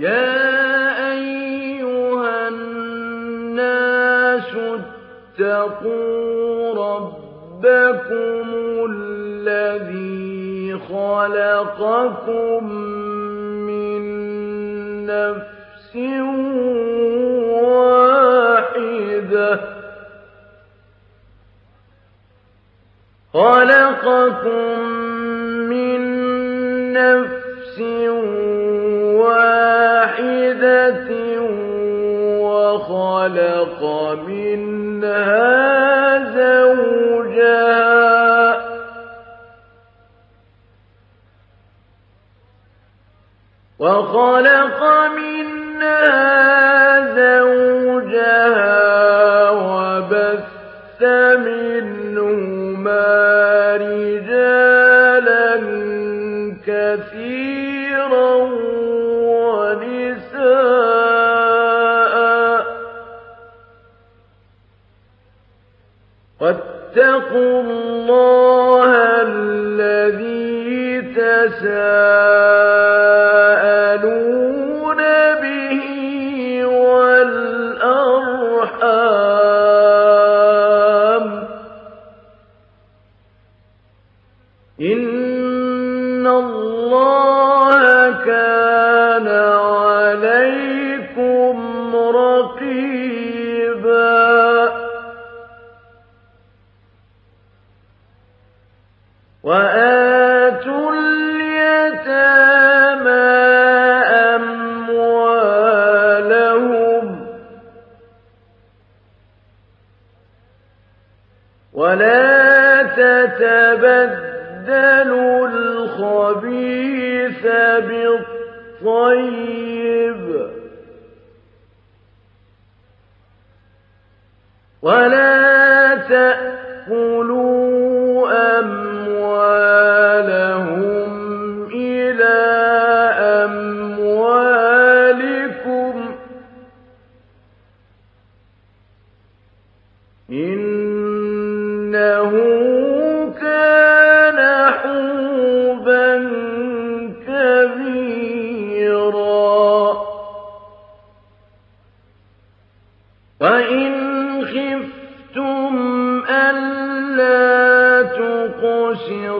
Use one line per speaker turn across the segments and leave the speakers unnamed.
يَا أَيُّهَا النَّاسُ اتَّقُوا رَبَّكُمُ الَّذِي خَلَقَكُم مِّن نَّفْسٍ وَاحِدَةٍ. وَخَلَقَ مِنْهَا زَوْجَهَا وَبَثَّ مِنْهُمَا رِجَالًا كَثِيرًا وَاتَّقُوا اللَّهَ الَّذِي تَسَاءَلُونَ تَتَبَدَّلُوا الْخَبِيثَ بِالطَّيِّبِ ۖ. وَلَا تَأْكُلُوا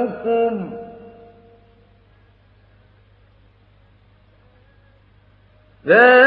أَيْمَانُكُمْ ۚ ذَٰلِكَ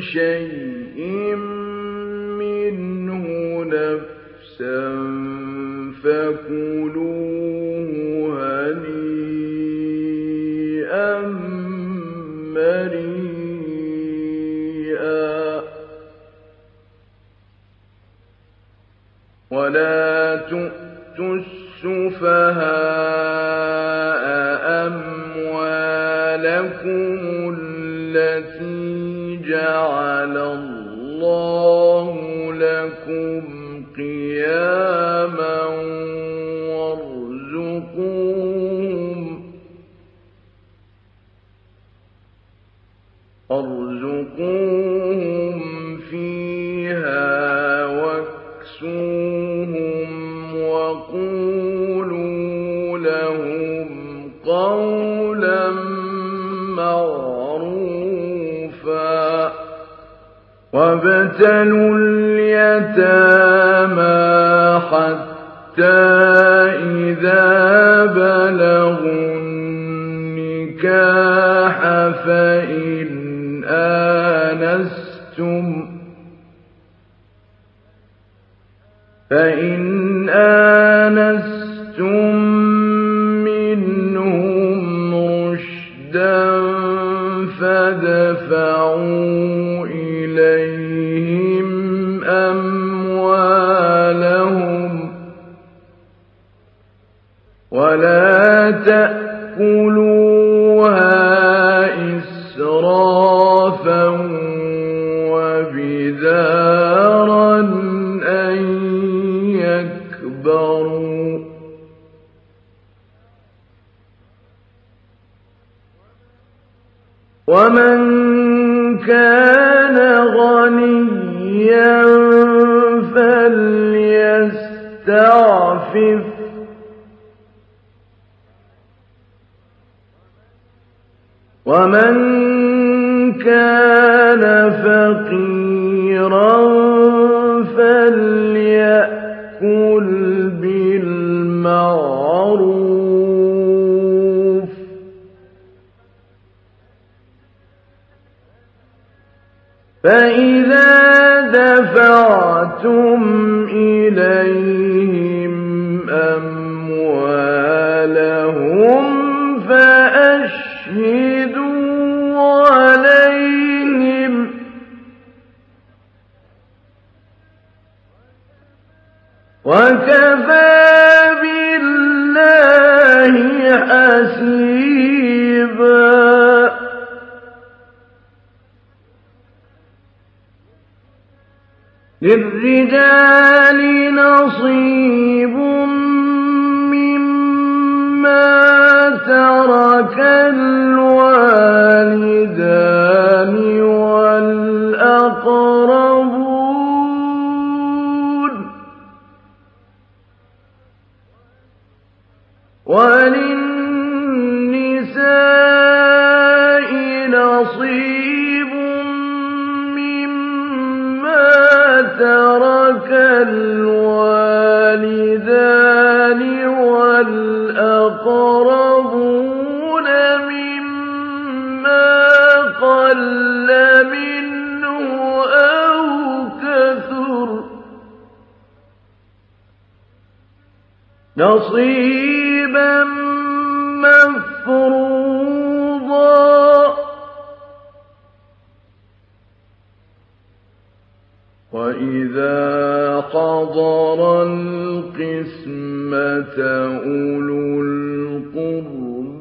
شَيْءٍ وابتلوا اليتامى حتى إذا بلغوا النكاح فإن ومن كان غنيا فليستعفف فقيرا فإذا للرجال نصيب مما ترك الوالدان والأقربون والأقربون مما قل منه أو كثر نصيبا مفروضا وإذا حضر القسمة أولو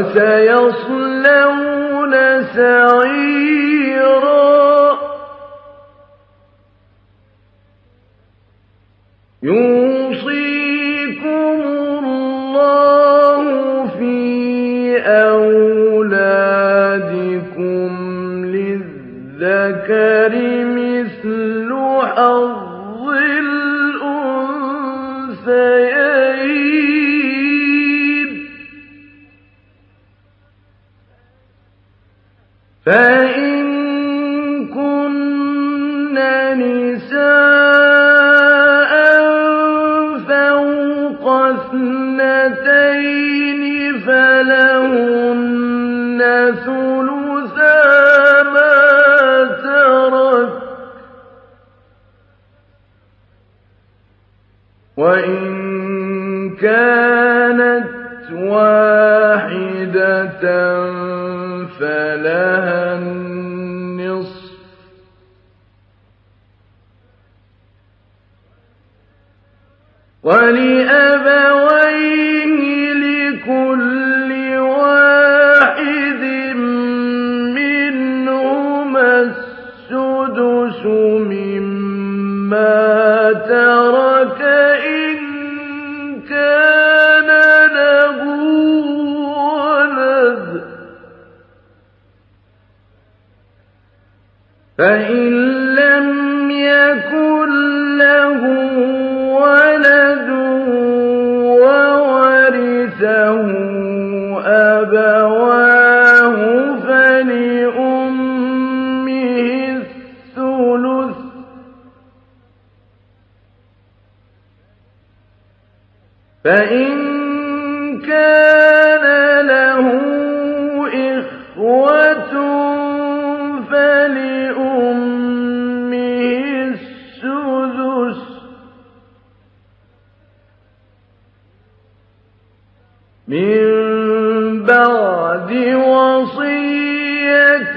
وسيصلون سعيرا. وصية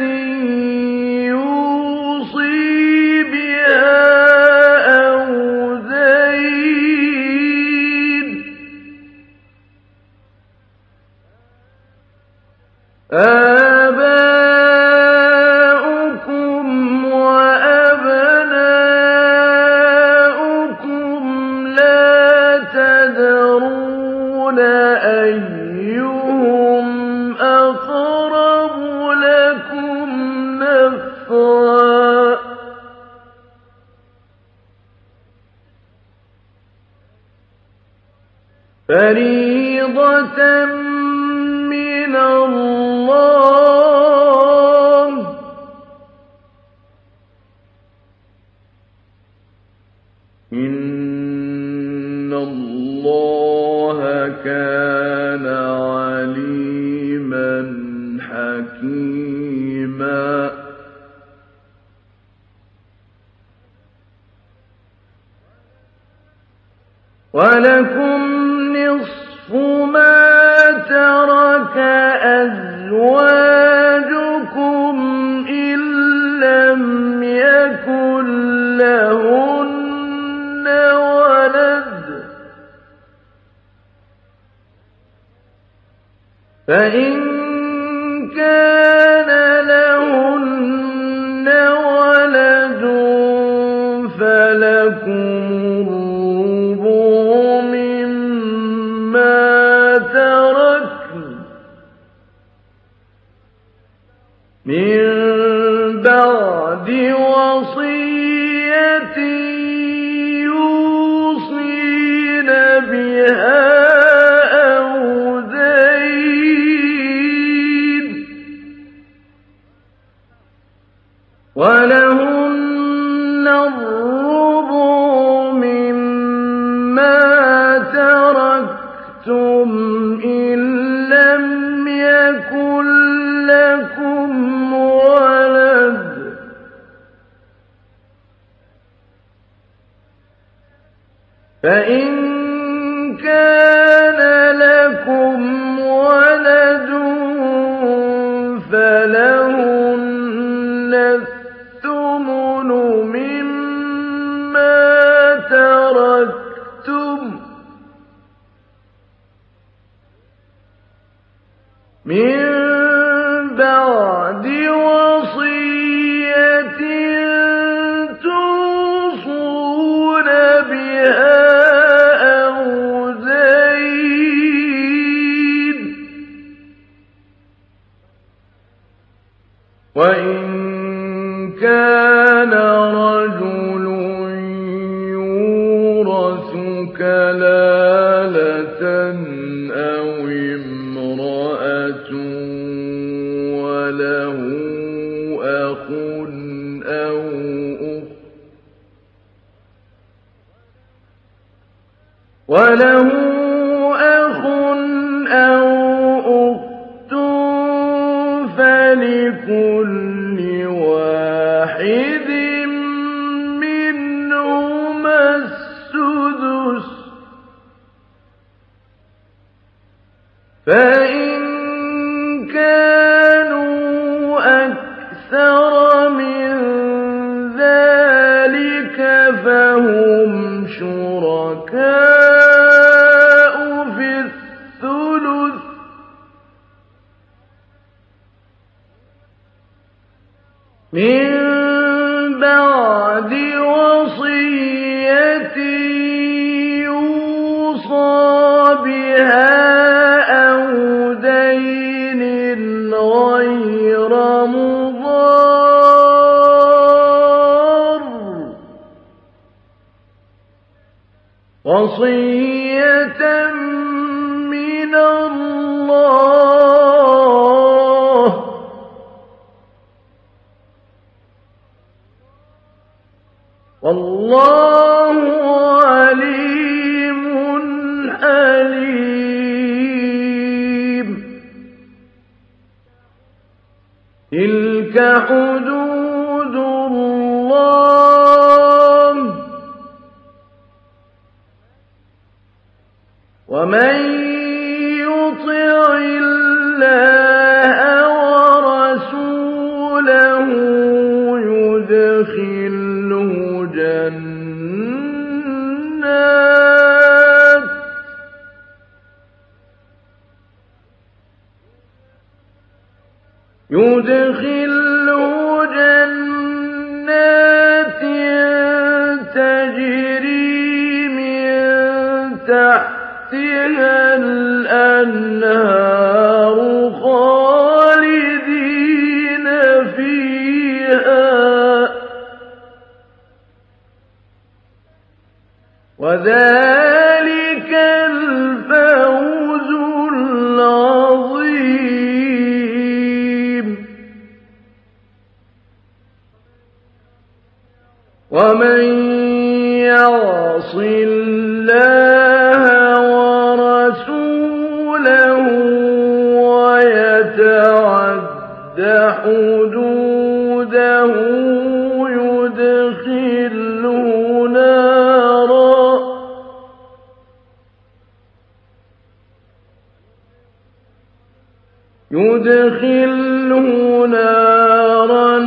يدخله نارا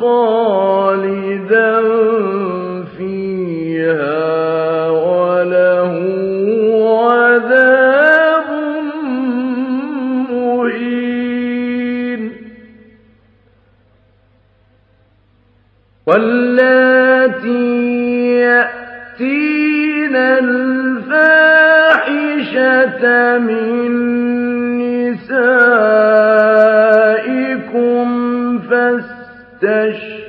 خالدا فيها وله عذاب مهين واللاتي يأتين الفاحشة من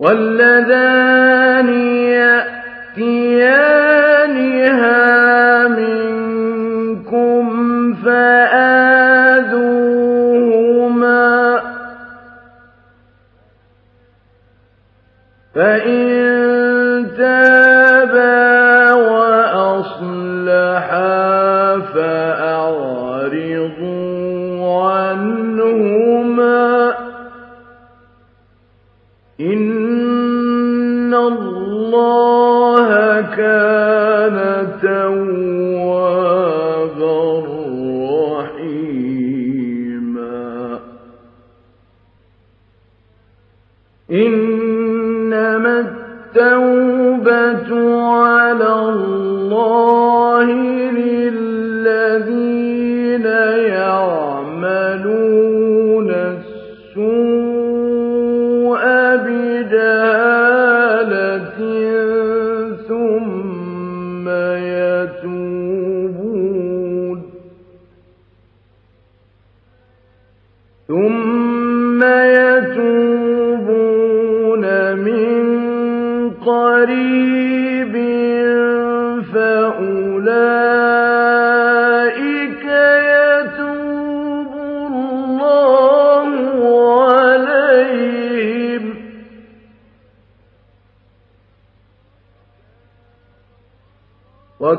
والذان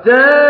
حتى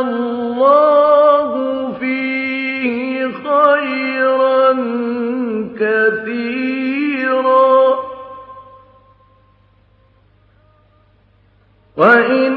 الله فيه خيرا كثيرا. وإن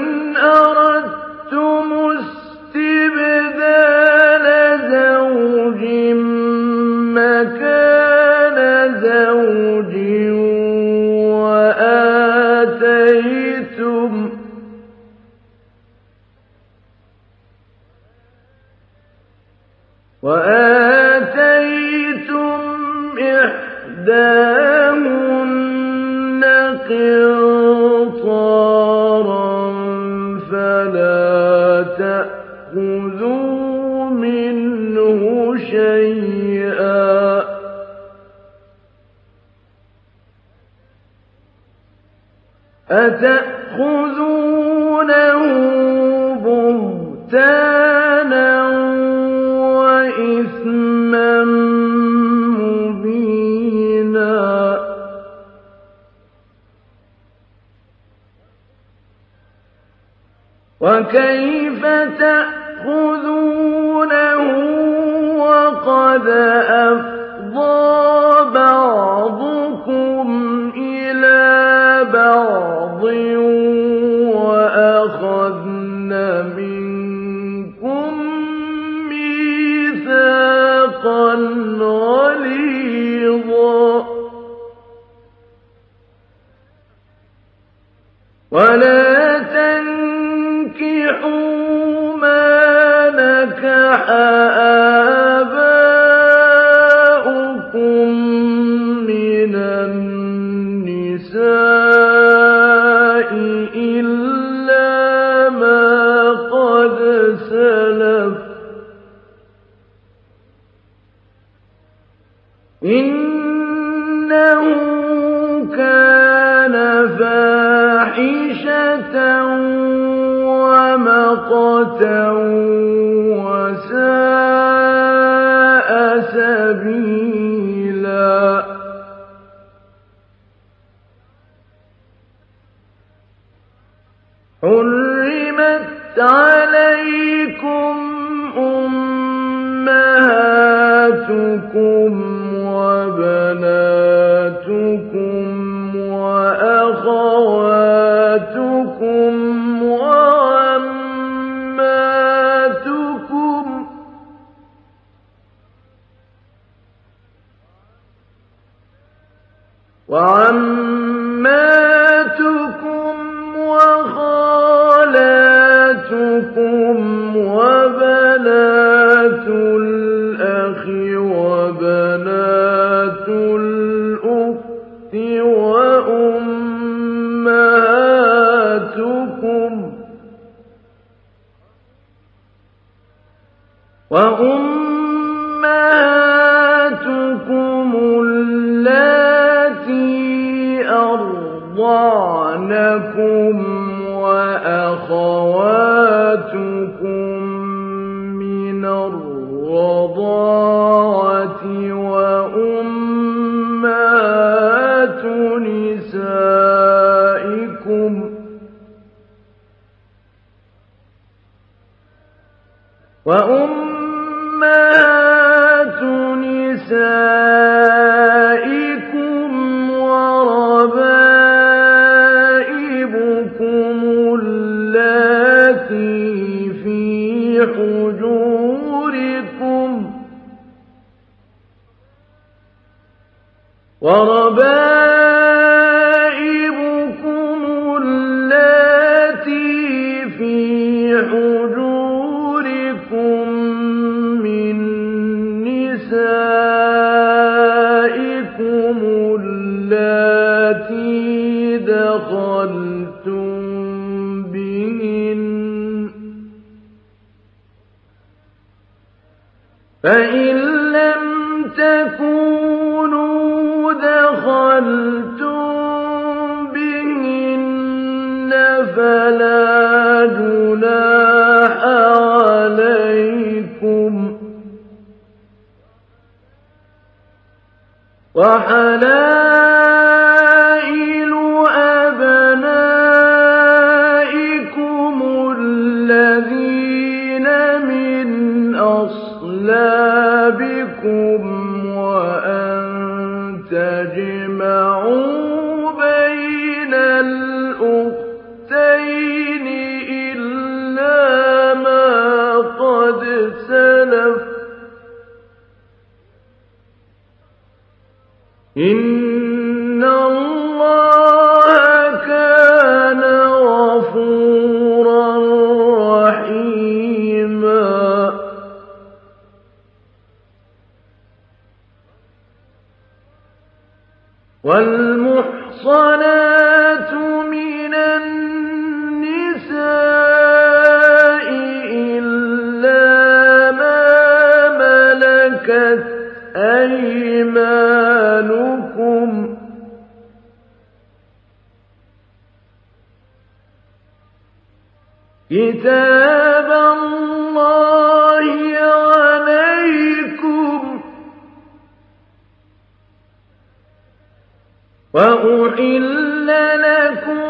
لكم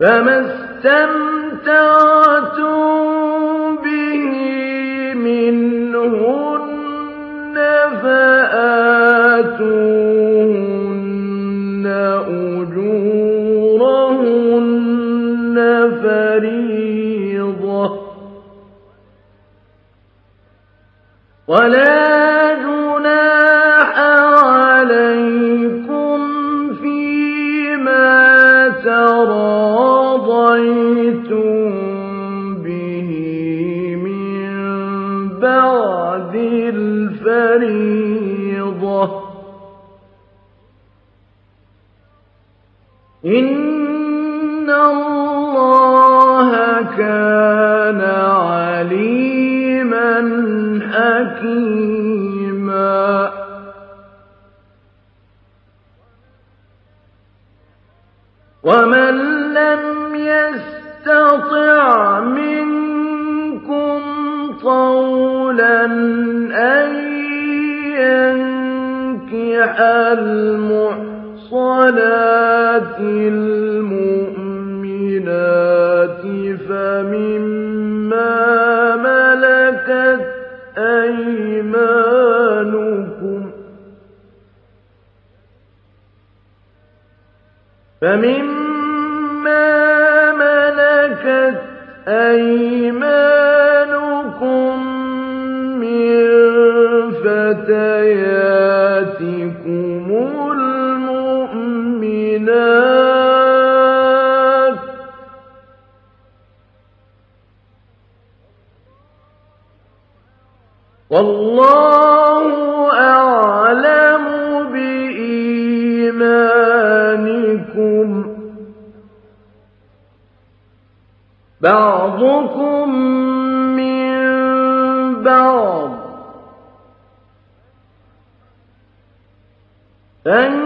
فما استمتعتم به منهن فآتوهن أجورهن فريضة ولا فالمحصنات المؤمنات فمما ملكت أيمانكم فمن أن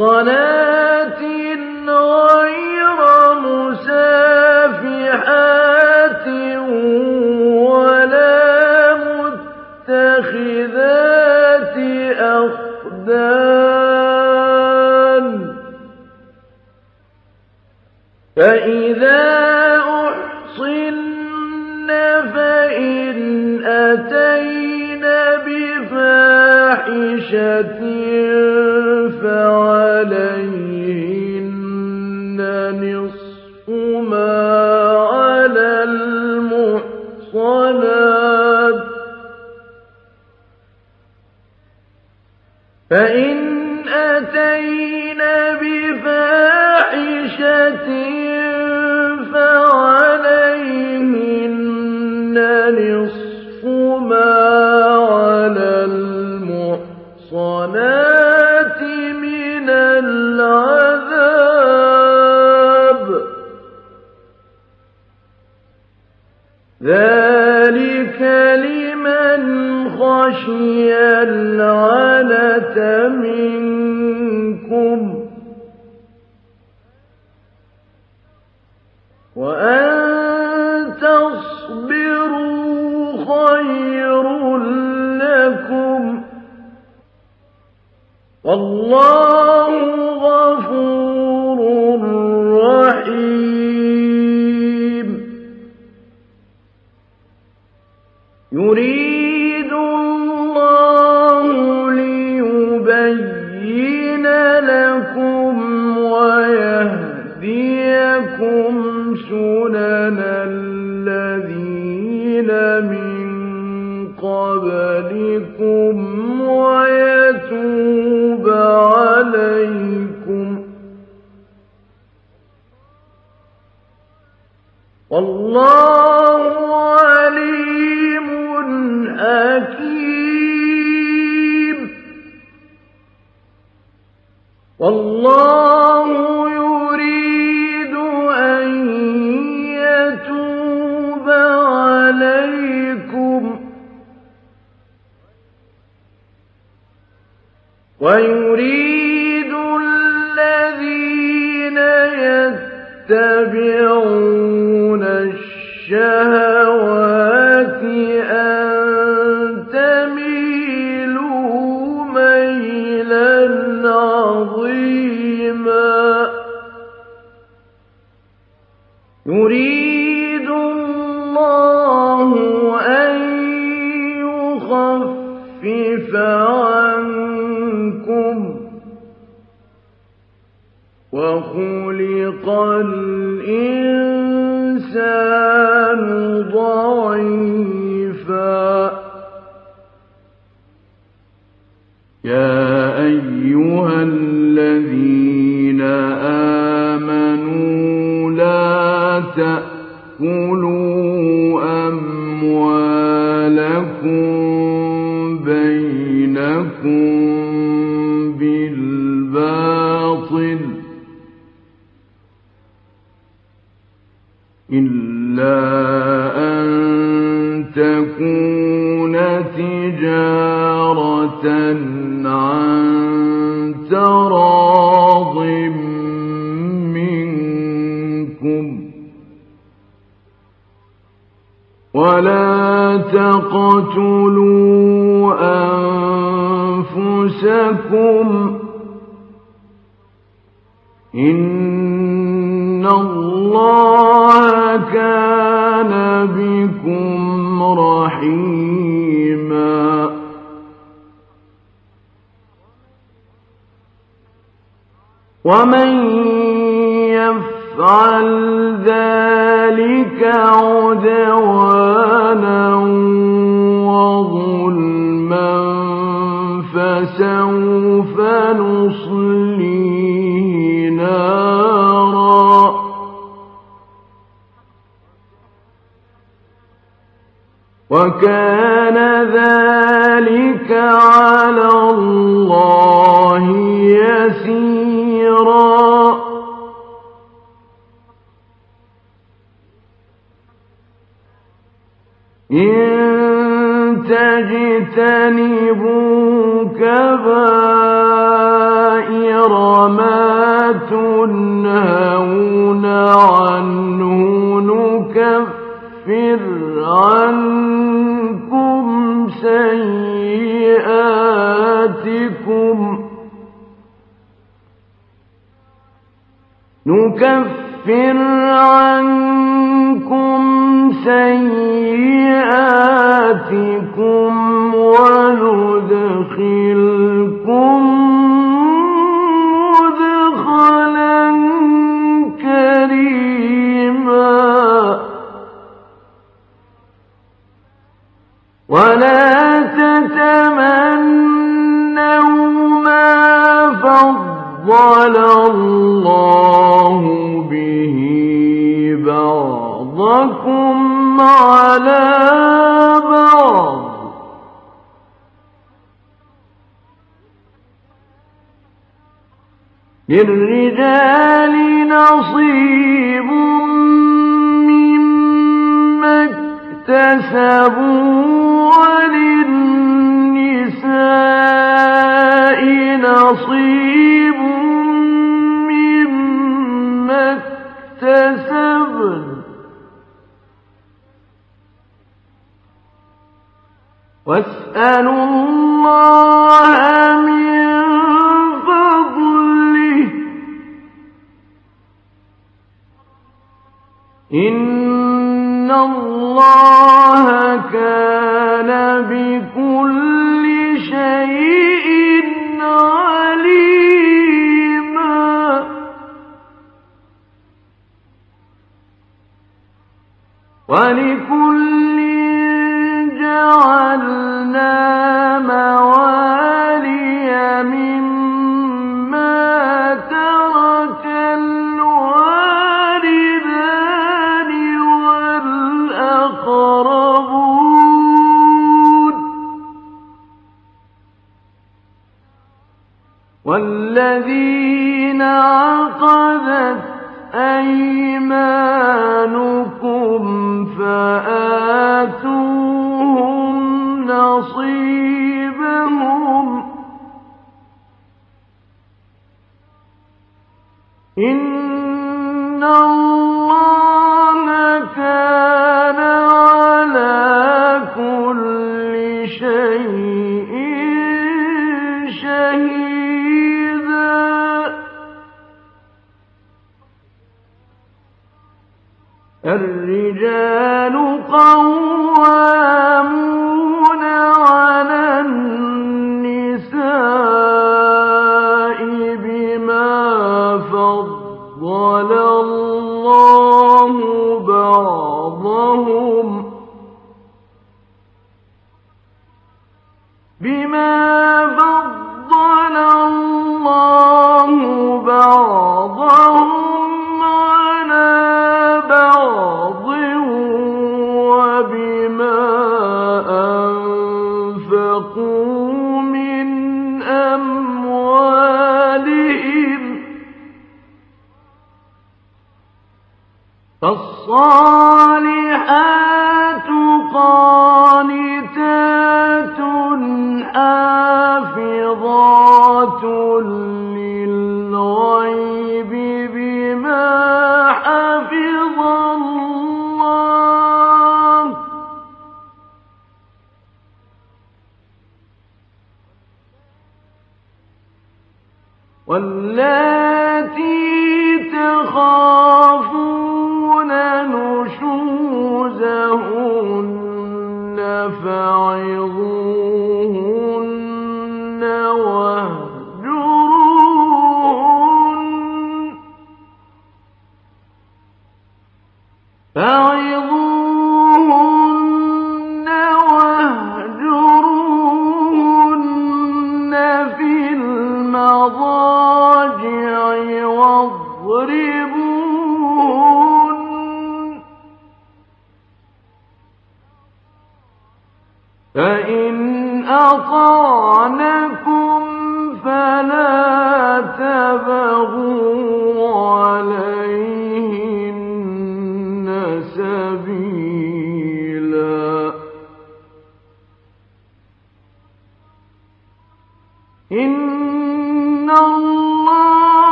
صلاة غير مسافحات ولا متخذات أخدان. فإذا أحصن فإن أتين بفاحشة مَتَّمِ الشَّهَوَاتِ وَكَانَ ذَٰلِكَ لِّلرِّجَالِ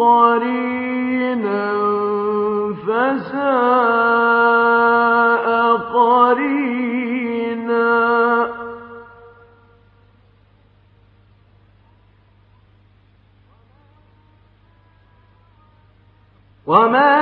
قرينا فساء قرينا. وماذا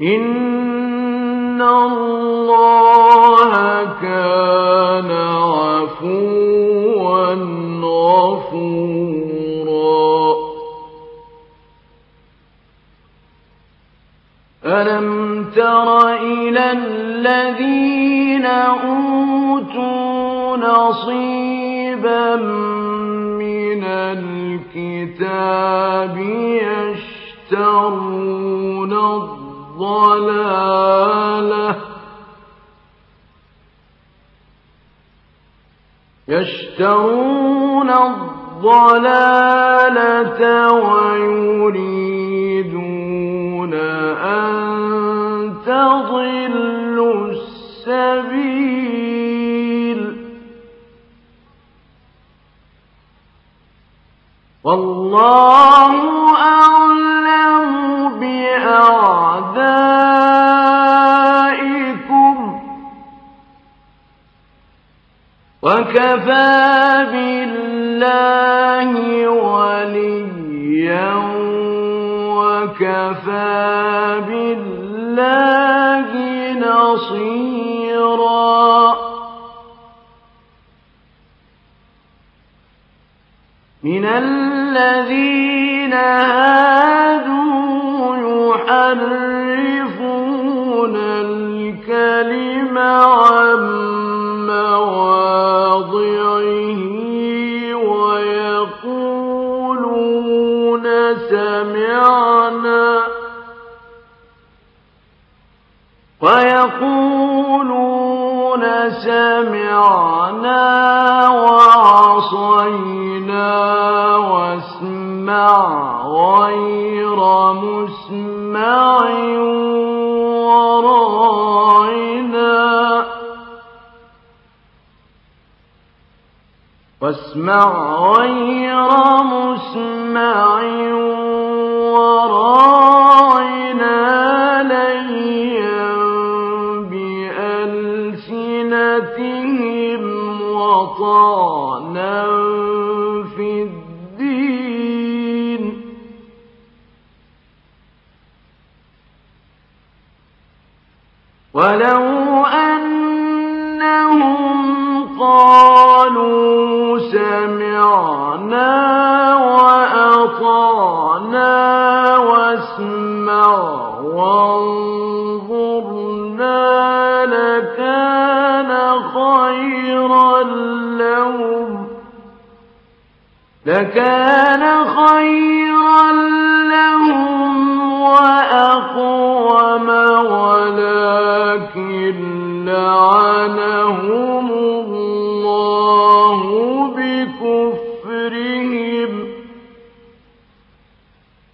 إن الله كان عفوا غفورا. ألم تر إلى الذين أوتوا نصيبا من الكتاب يشترون الضوء الضلالة. يشترون الضلالة ويريدون أن تضلوا السبيل. والله أعلم بأعدائكم وكفى بالله وليا وكفى بالله نصيرا من الذين هادوا يحرفون الكلم عن مواضعه ويقولون سمعنا ويقولون سمعنا وعصينا واسمع غير مسمع وراعنا واسمع غير مسمع وراعنا ليا بألسنتهم وطعنا ولو أنهم قالوا سمعنا وأطعنا واسمع وانظرنا لكان خيرا لهم لكان خيرا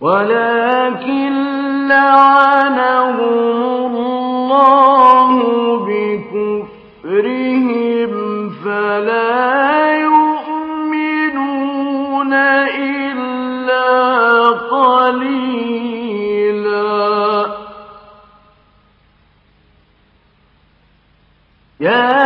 ولكن لعنهم الله بكفرهم فلا يؤمنون إلا قليلا. يا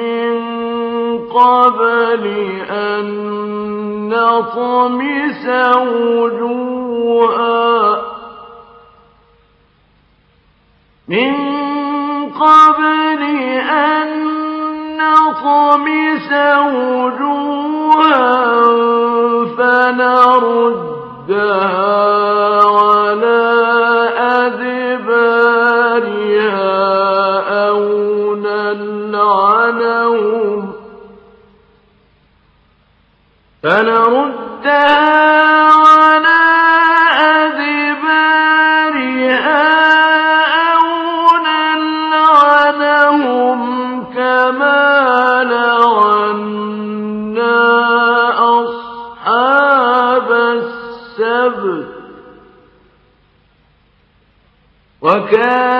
من قبل أن نطمس وجوها. من قبل أن نطمس وجوها فنردها على نلعنهم فنردها على أدبارها أو نلعنهم كما لعنا أصحاب السبت. وكان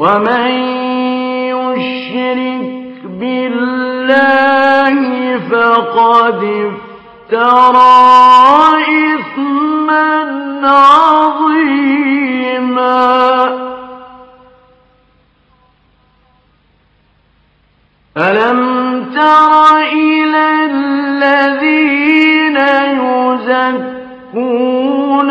ومن يشرك بالله فقد افترى إثما عظيما ألم تر إلى الذين يزكون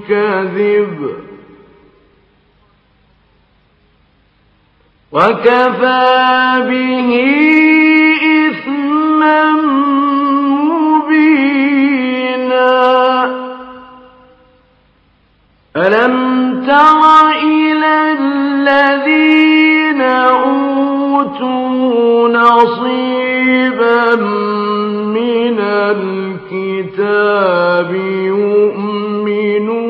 الكذب وكفى به إثما مبينا. ألم تر إلى الذين أوتوا نصيبا الكتاب يؤمنون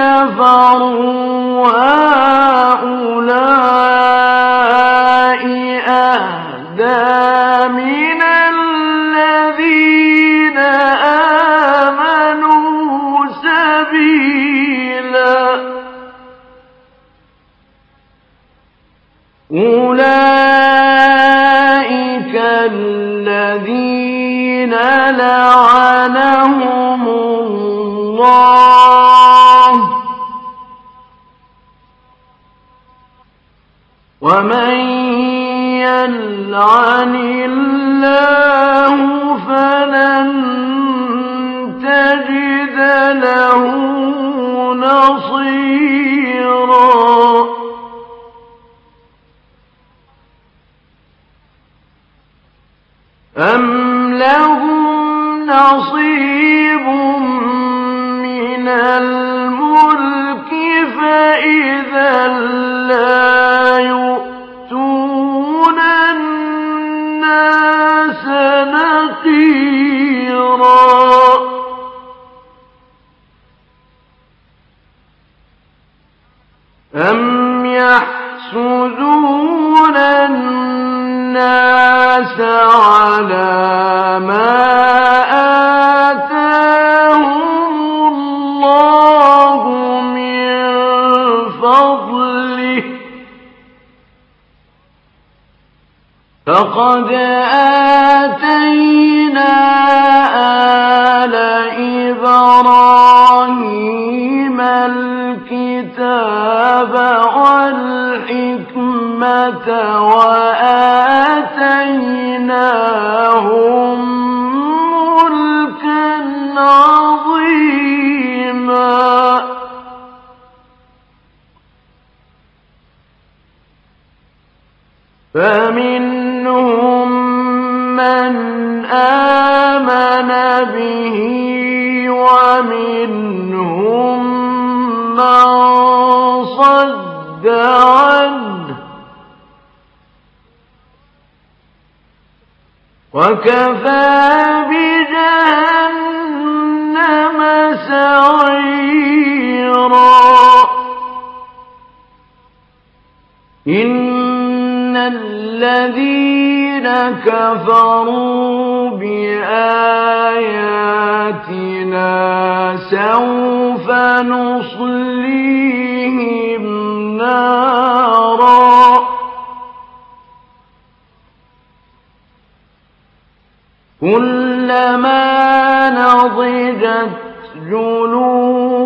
كفروا هؤلاء ومن يلعن الله فلن تجد له نصيرا أم لهم نصيب من الملك فإذا نقيرا أم يحسدون الناس على ما فقد آتينا آل إبراهيم الكتاب والحكمة وآتيناهم ملكا عظيما فمنهم آمن به ومنهم من صد عنه. وكفى بجهنم سعيرا. إن الذين كفروا بآياتنا سوف نصليهم نارا. كلما نضجت جلودهم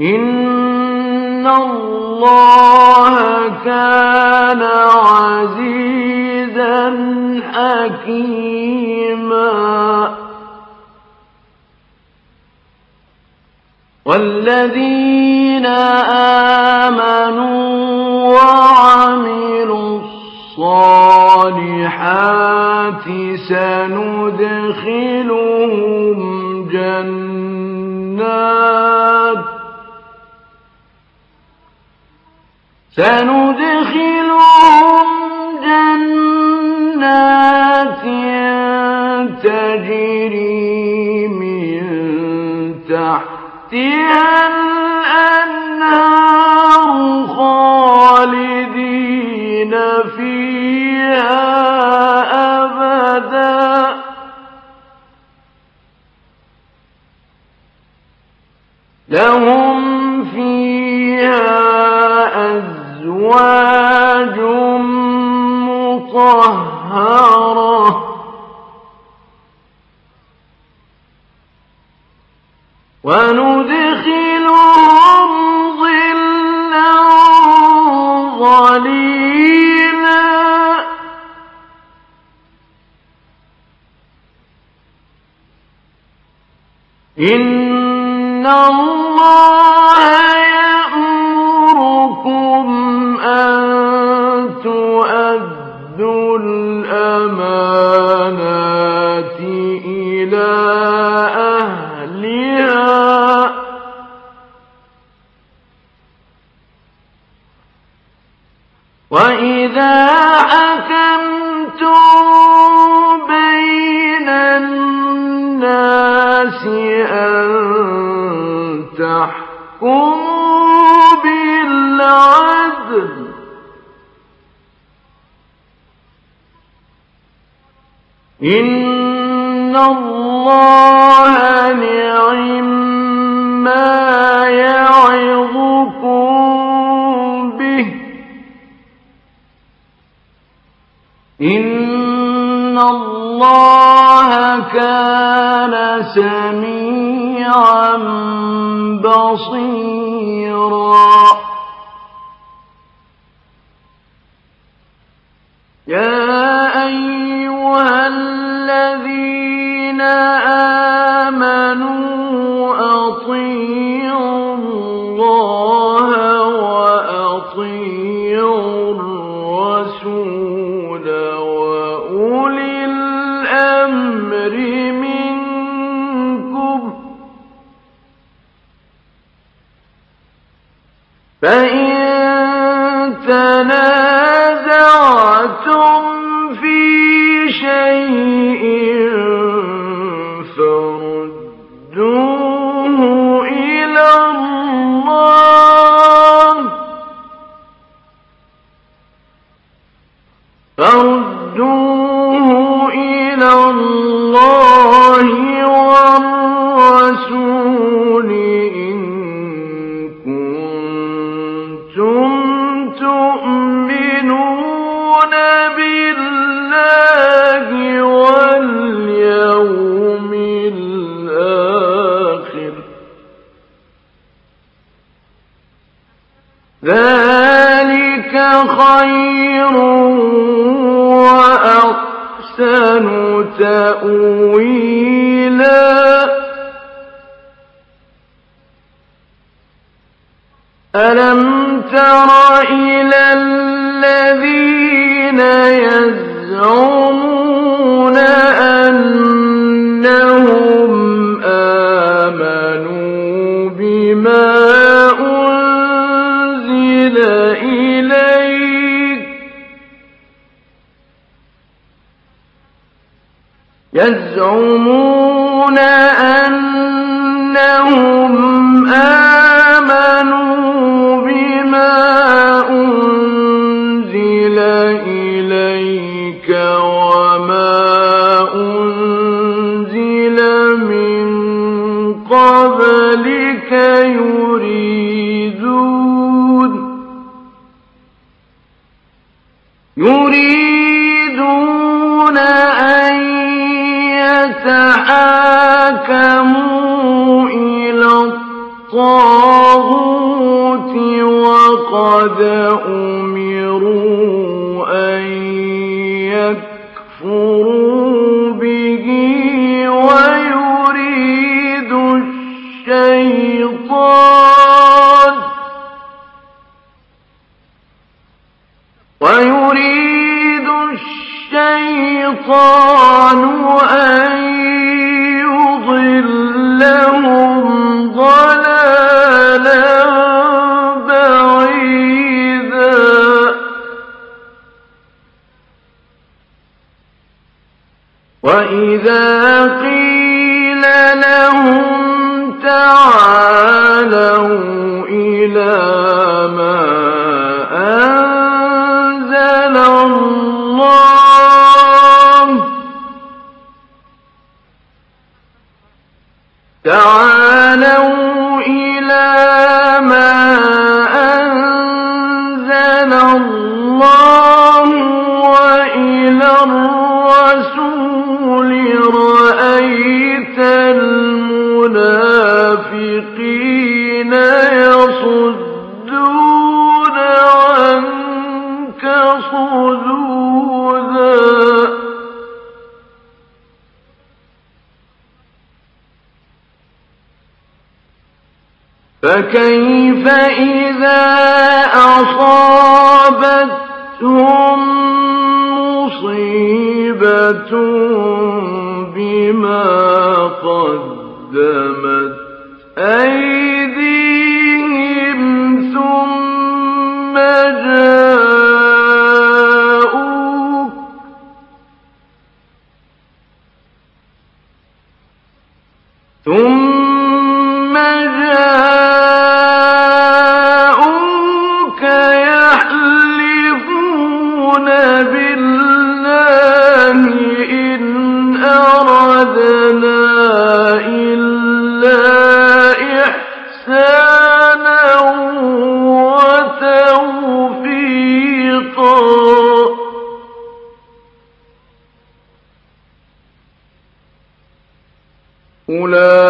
إن الله كان عزيزا حكيما والذين آمنوا وعملوا الصالحات سندخلهم جنات سندخلهم جنات تجري من تحتها الأنهار خالدين فيها أبدا. لهم فيها أزواج مطهرة. وندخلهم ظلا ظليلا. إن الله وإذا حكمتم بين الناس أن تحكموا بالعدل إن الله نعم ما يعظكم إن الله كان سميعا بصيرا. يا أيها الذين فإن تنازعتم في شيء الذين يزعمون أنهم آمنوا بما أنزل إليك. يزعمون أنهم يريدون أن يتحاكموا إلى الطاغوت وقد أمروا وإذا قيل لهم تعالوا إلى ما أنزل الله تعالوا فكيف إذا أصابتهم مصيبة بما قدمت أي أولئك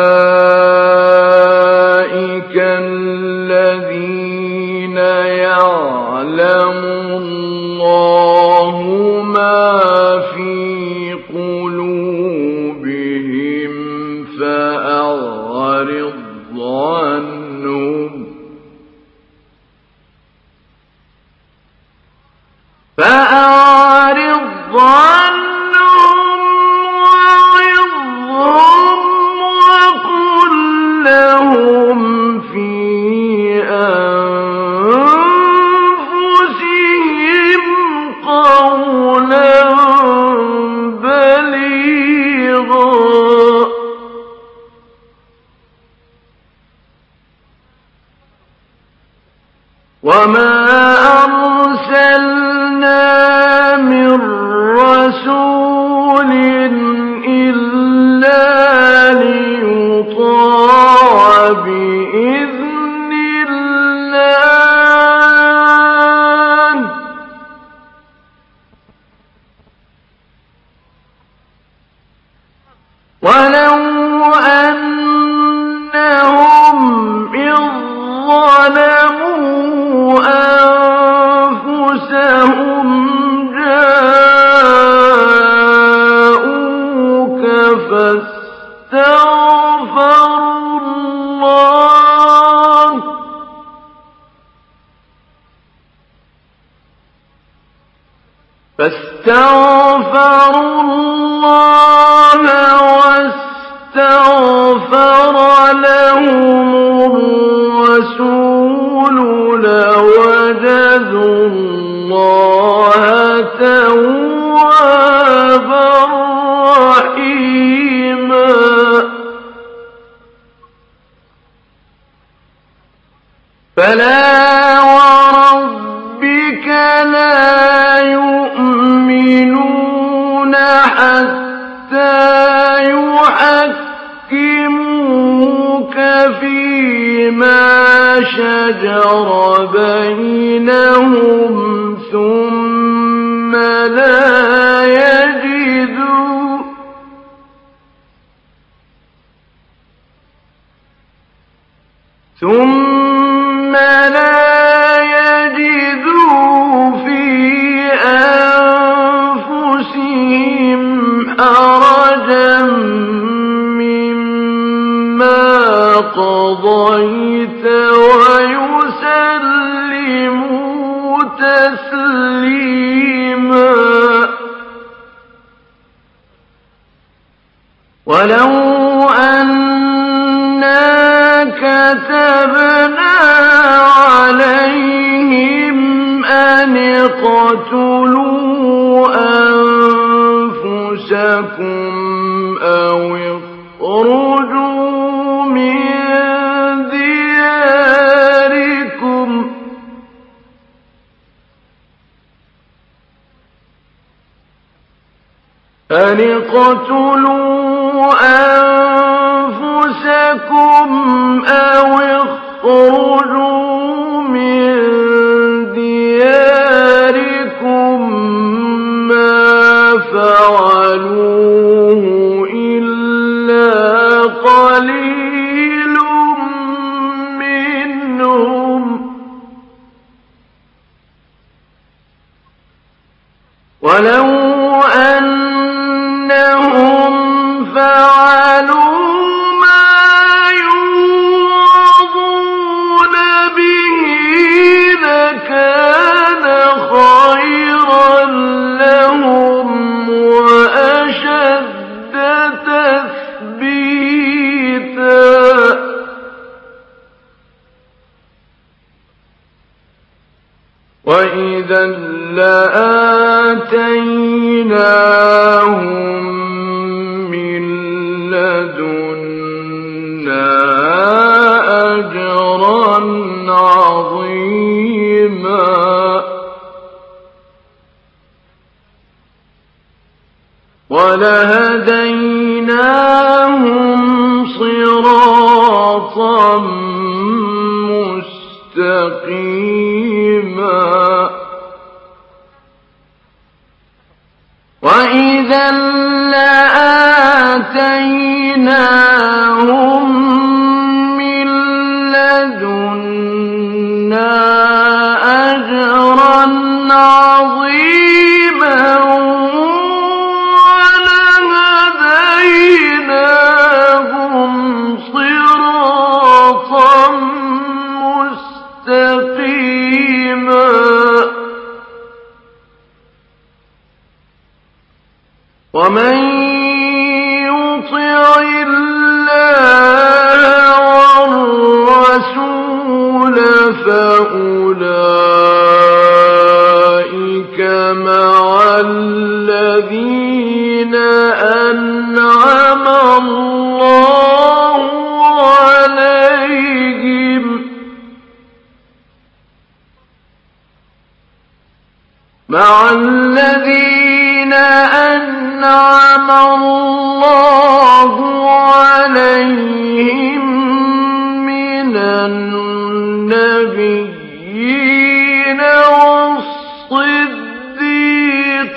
النبيين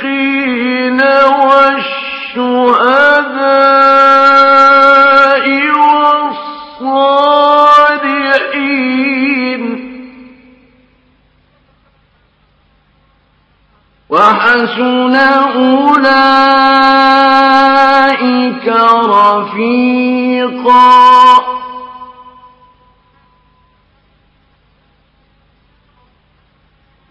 والصديقين والشهداء والصالحين وحسن أولئك رفيقا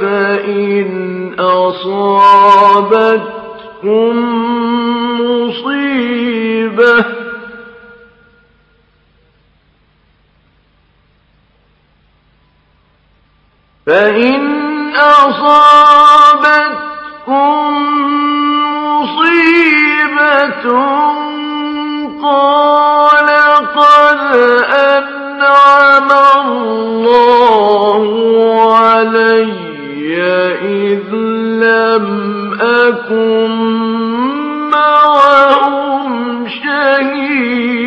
فإن أصابتكم مصيبة فإن أصابتكم مصيبة قال قد أنعم الله علي إذ لم أكن معهم شهيدا.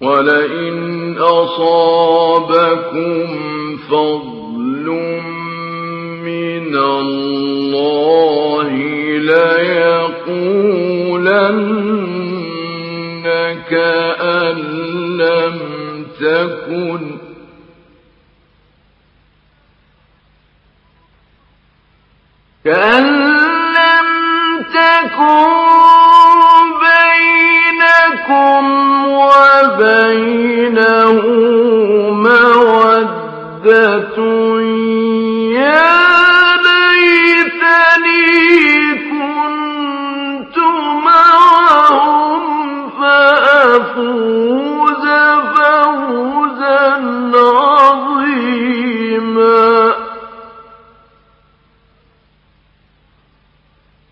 ولئن أصابكم فضل من الله ليقولن كأن لم تكن كأن لم تكن بينكم وبينه مودة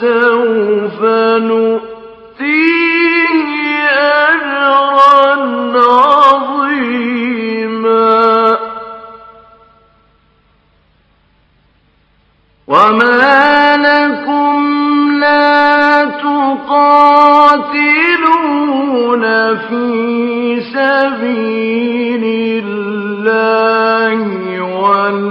فسوف نؤتيه أجرا عظيما. وما لكم لا تقاتلون في سبيل الله والمستضعفين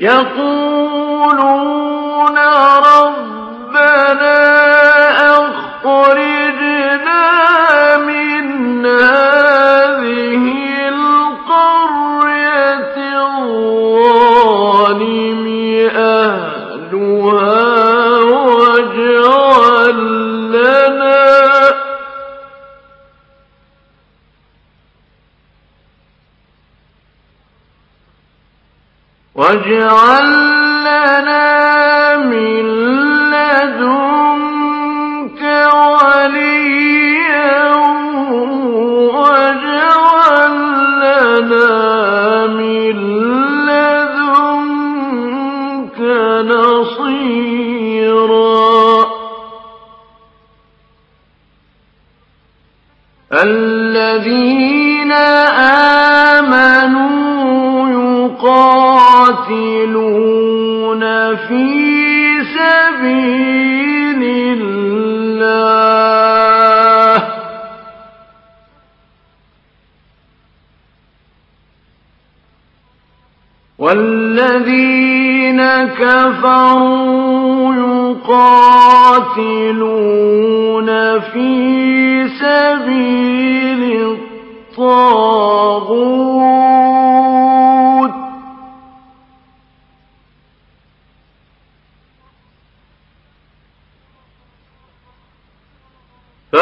يقولون يقاتلون في سبيل الله. والذين كفروا يقاتلون في سبيل الطاغوت.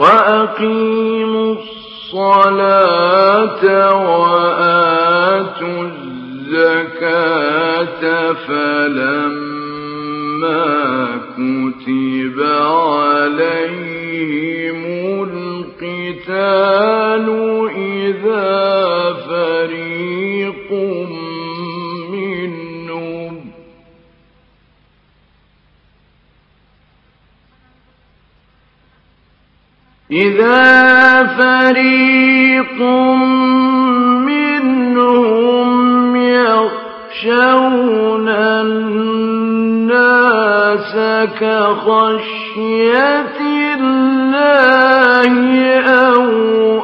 وأقيموا الصلاة وآتوا الزكاة فلما كتب عليهم القتال إذا فريق إذا فريق منهم يخشون الناس كخشية الله أو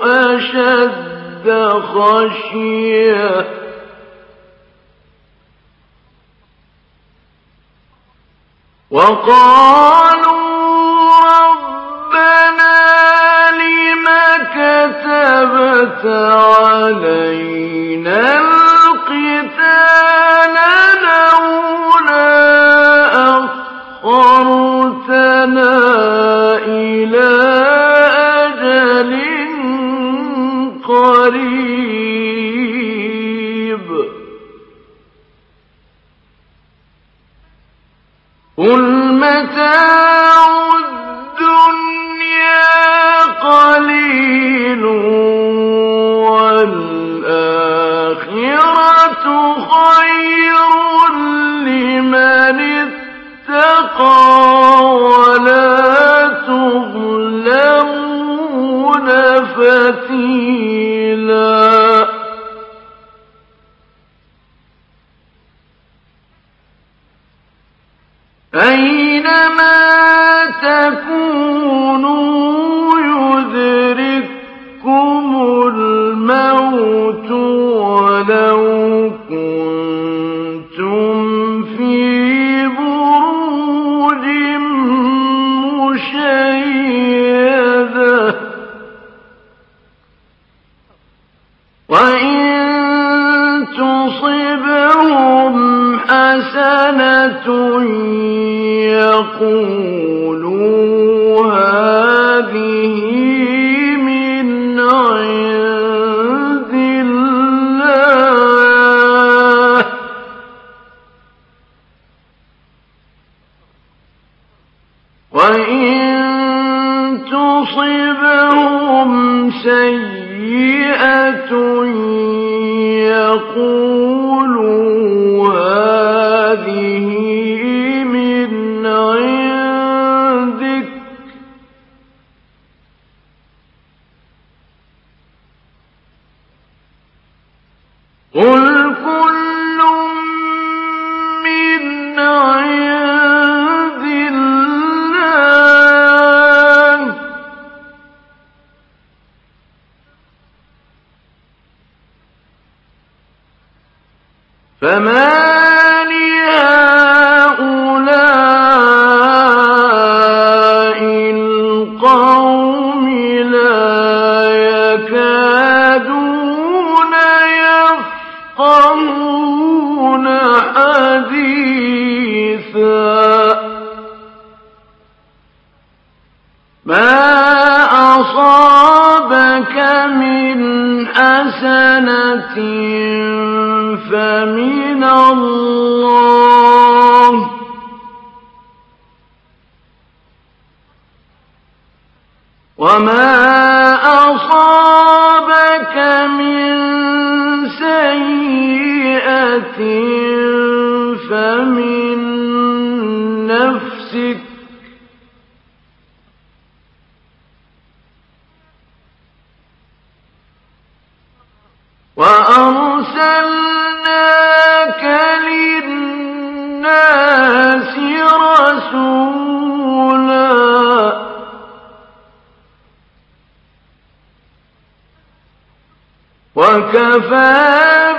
أشد خشية وقالوا ربنا لم كتبت علينا القتال لولا أخرتنا إلى أجل قريب. قل متاع قليل حسنة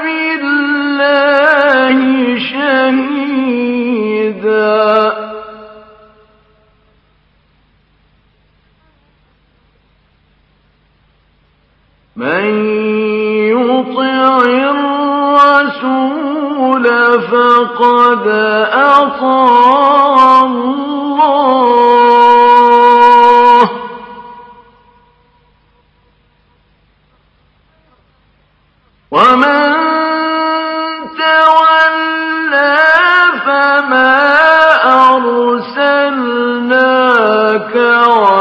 بالله شهيدا من يطع الرسول فقد أطاع الله ذكرا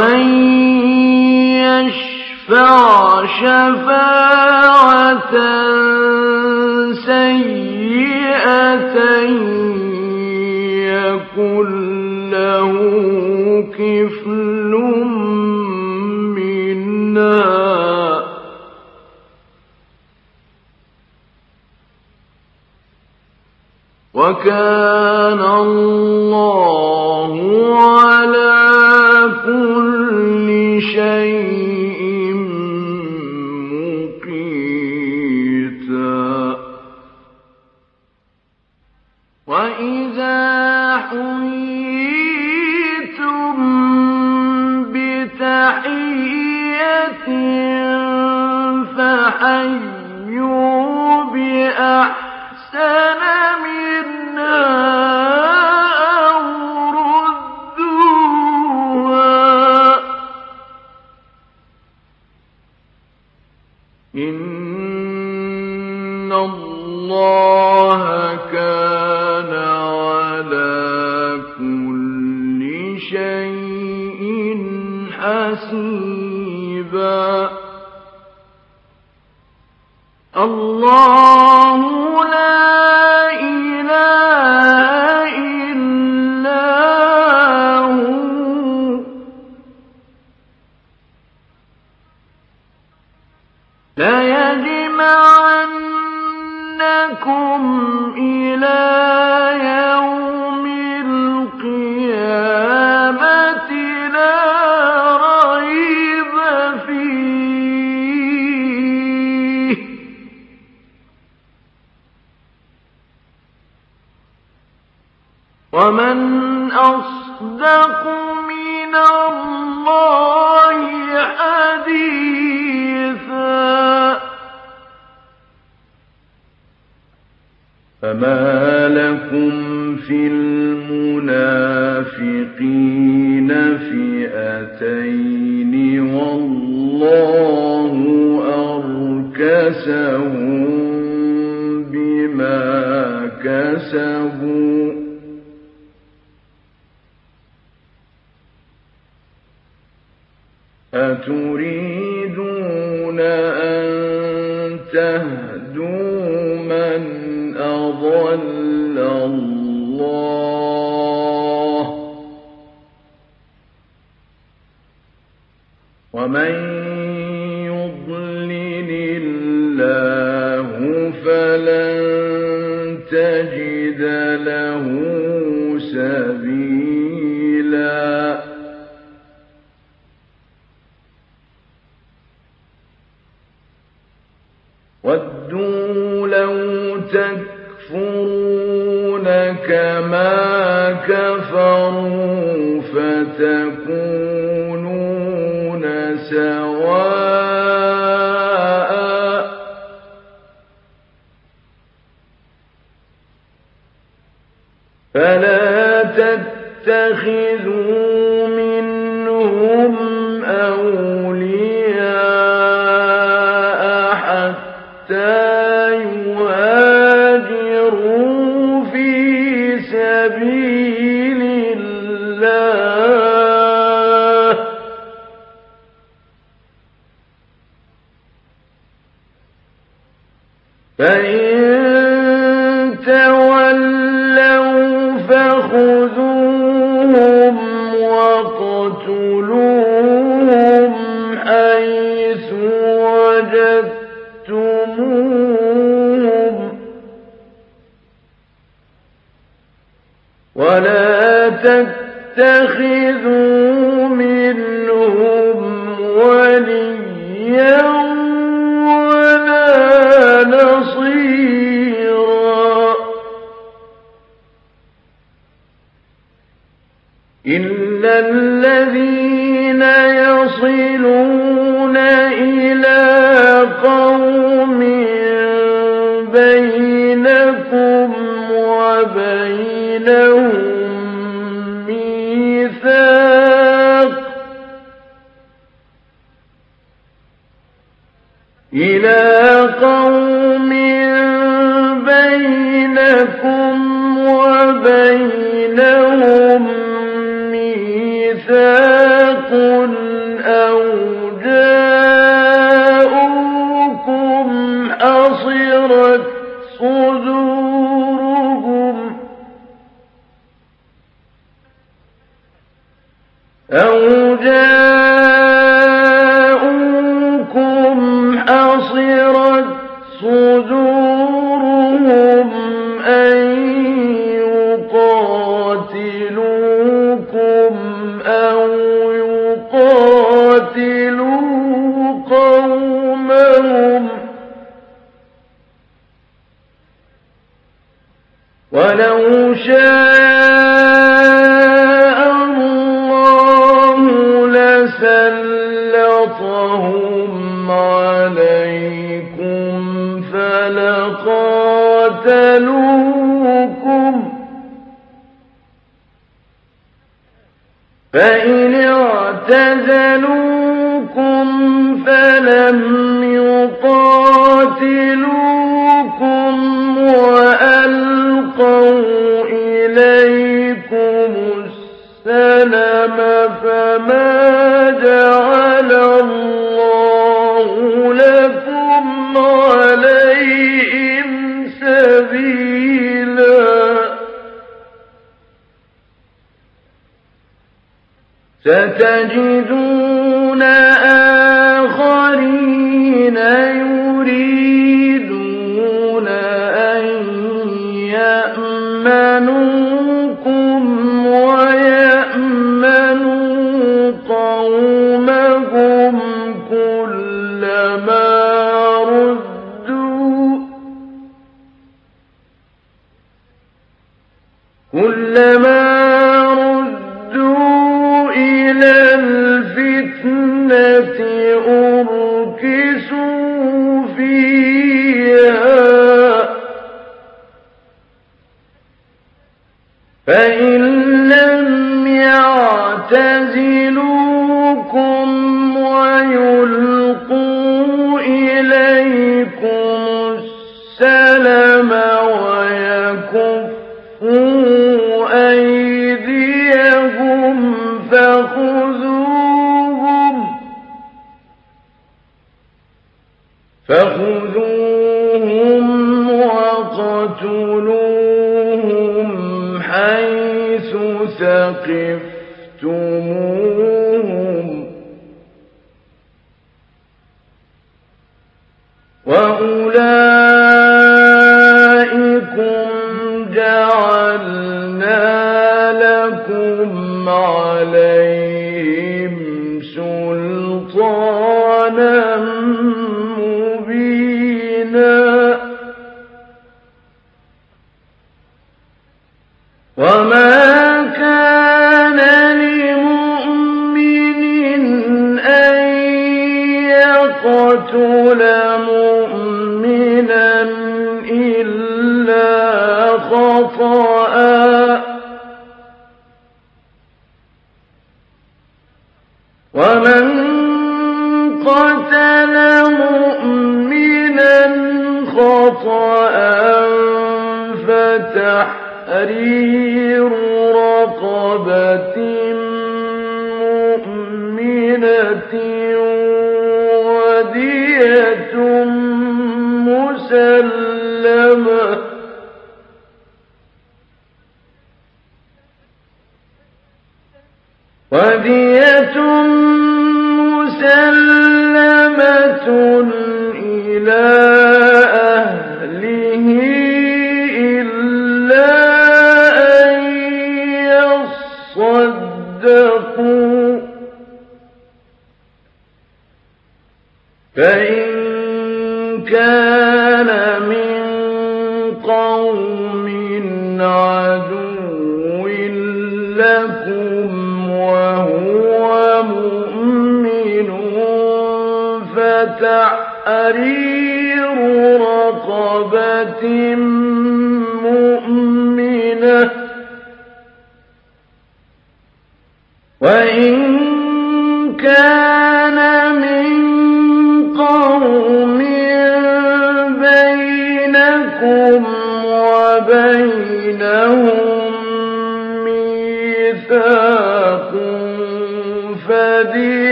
também إن الله كان على كل شيء حسيبا. الله فئتين والله أركسهم ستجدون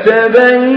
فتبينوا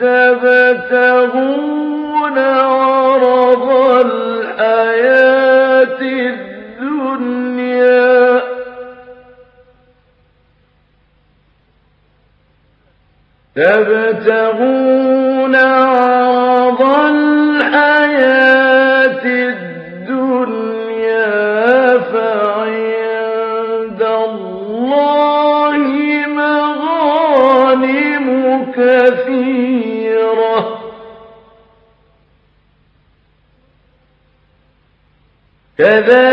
تبتغون عرض الحياة الدنيا. تبتغون كذلك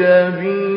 سبيل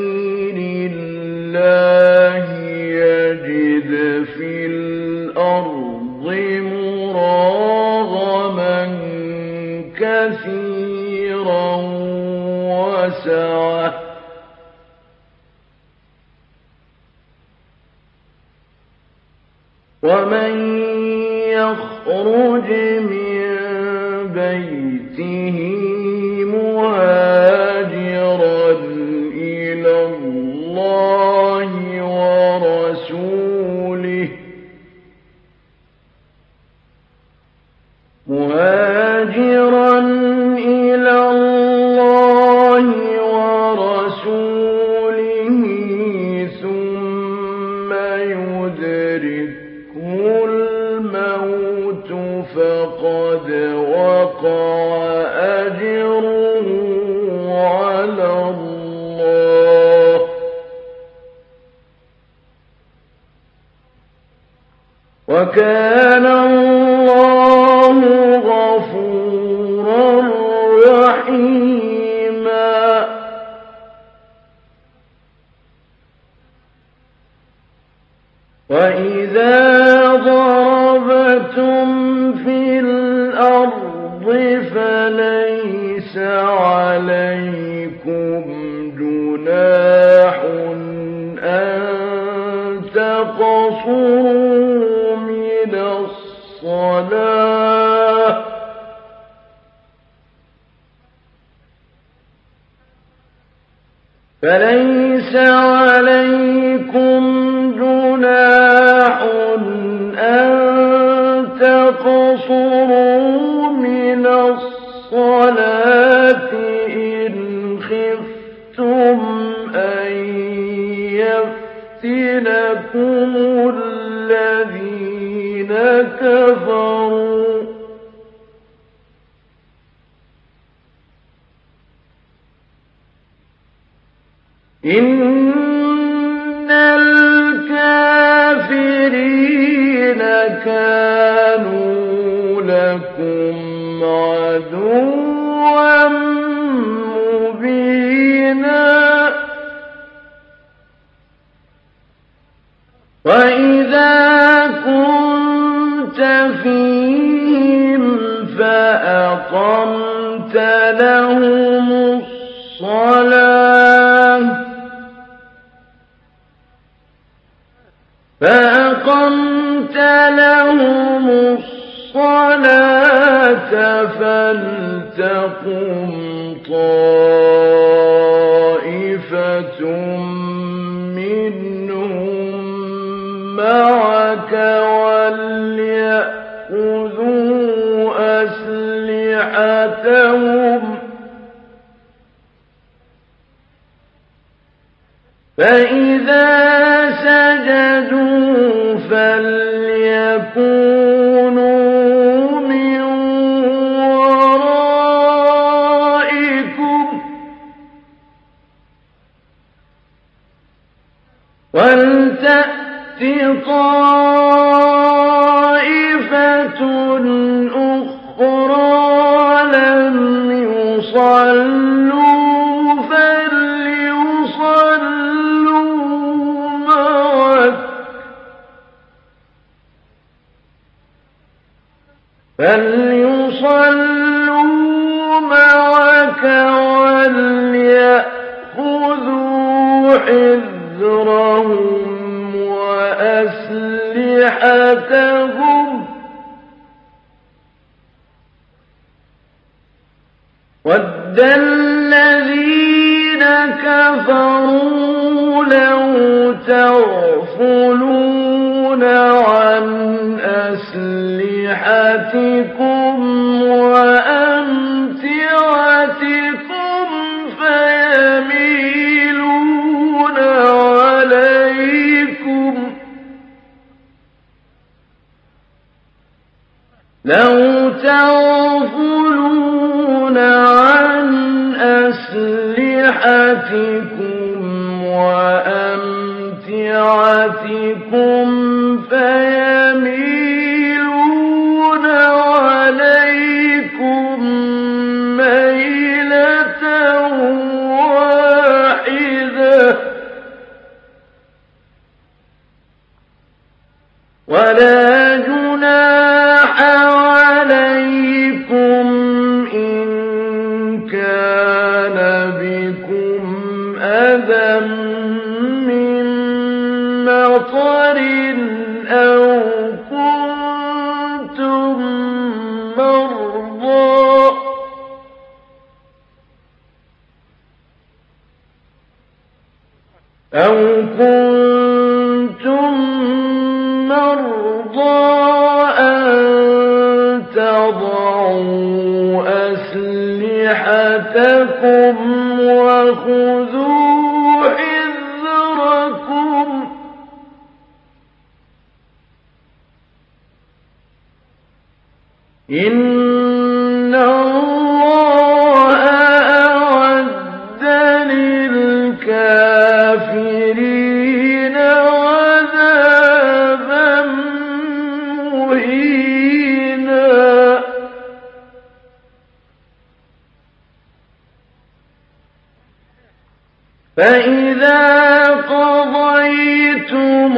فإذا قضيتم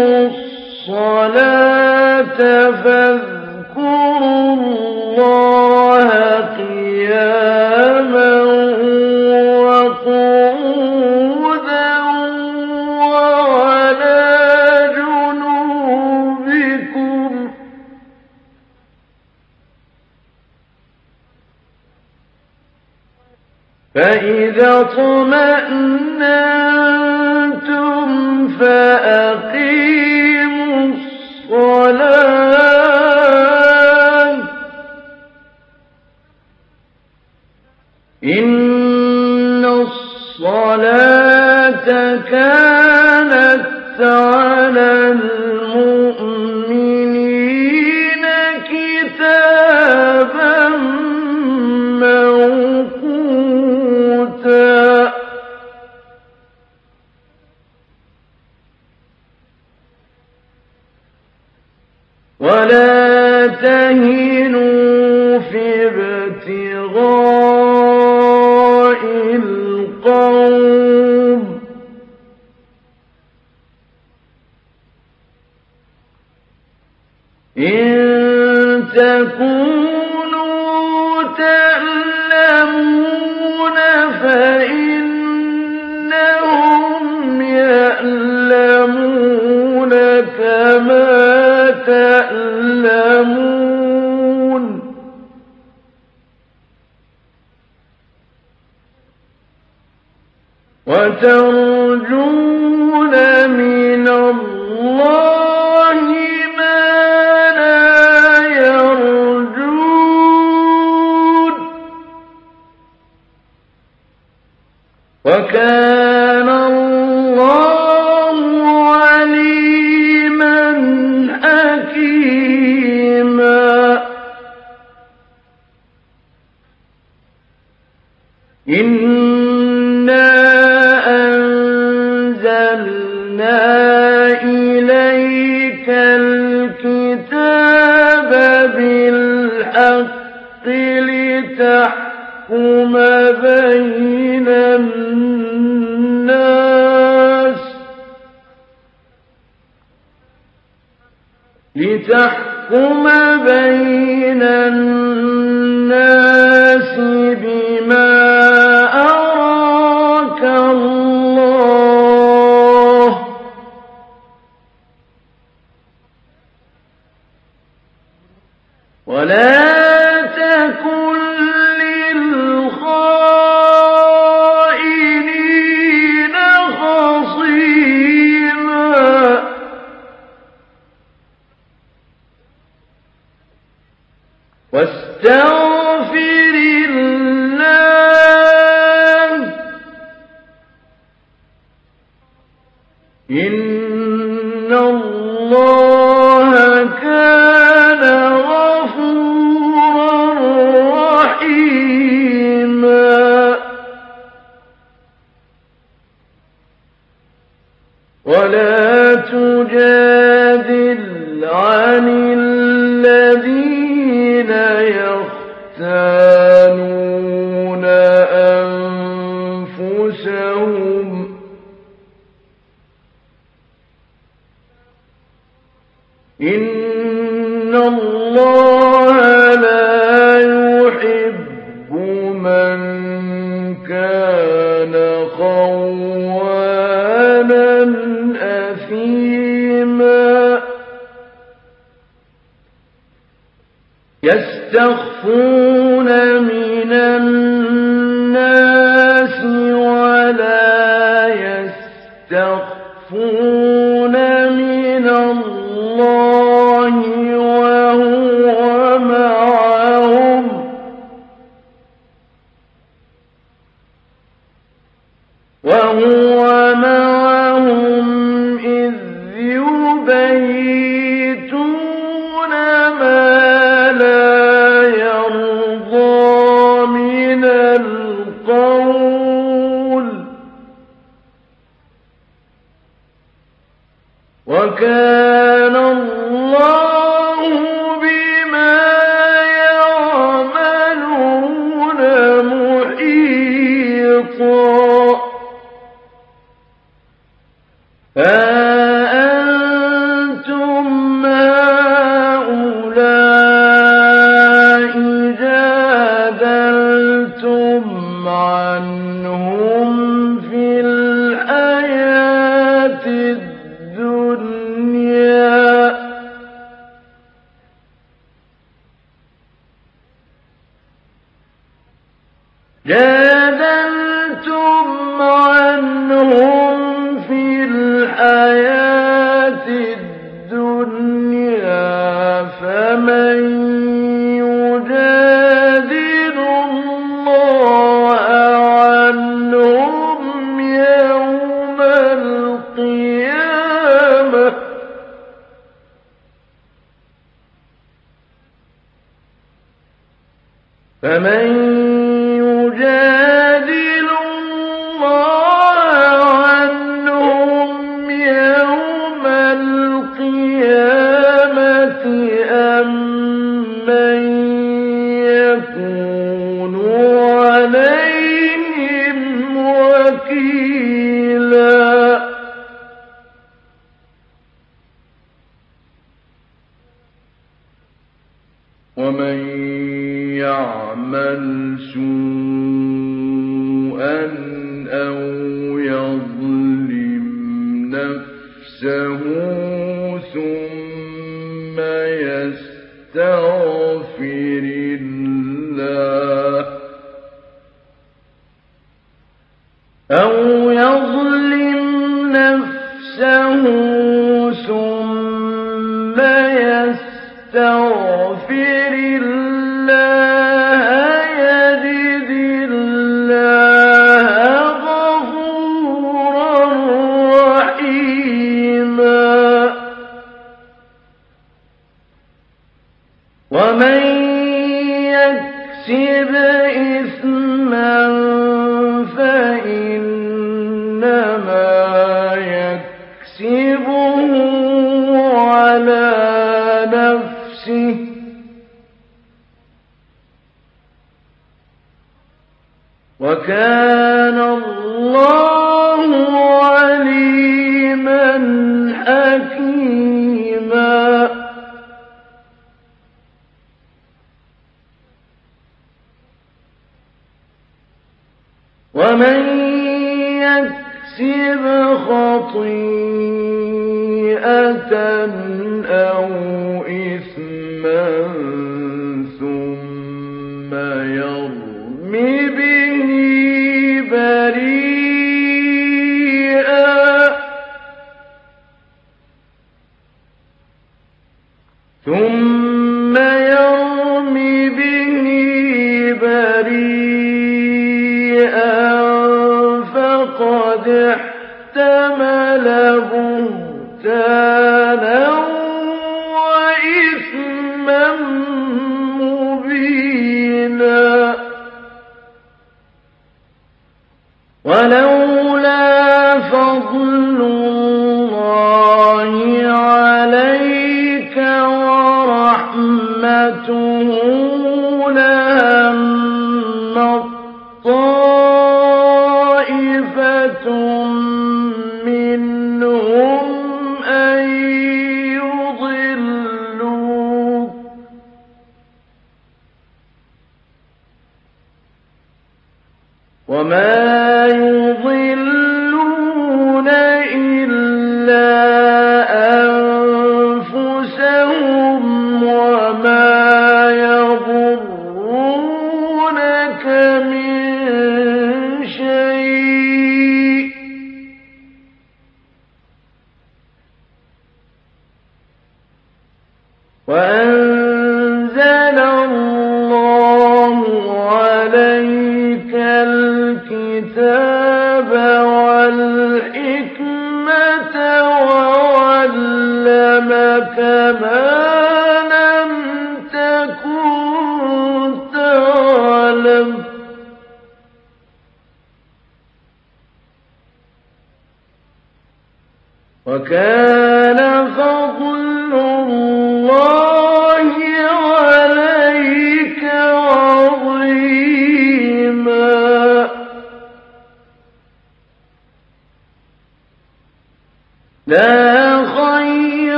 الصلاة فاذكروا الله قياما وقودا وعلى جنوبكم فإذا طمأنتم كانت على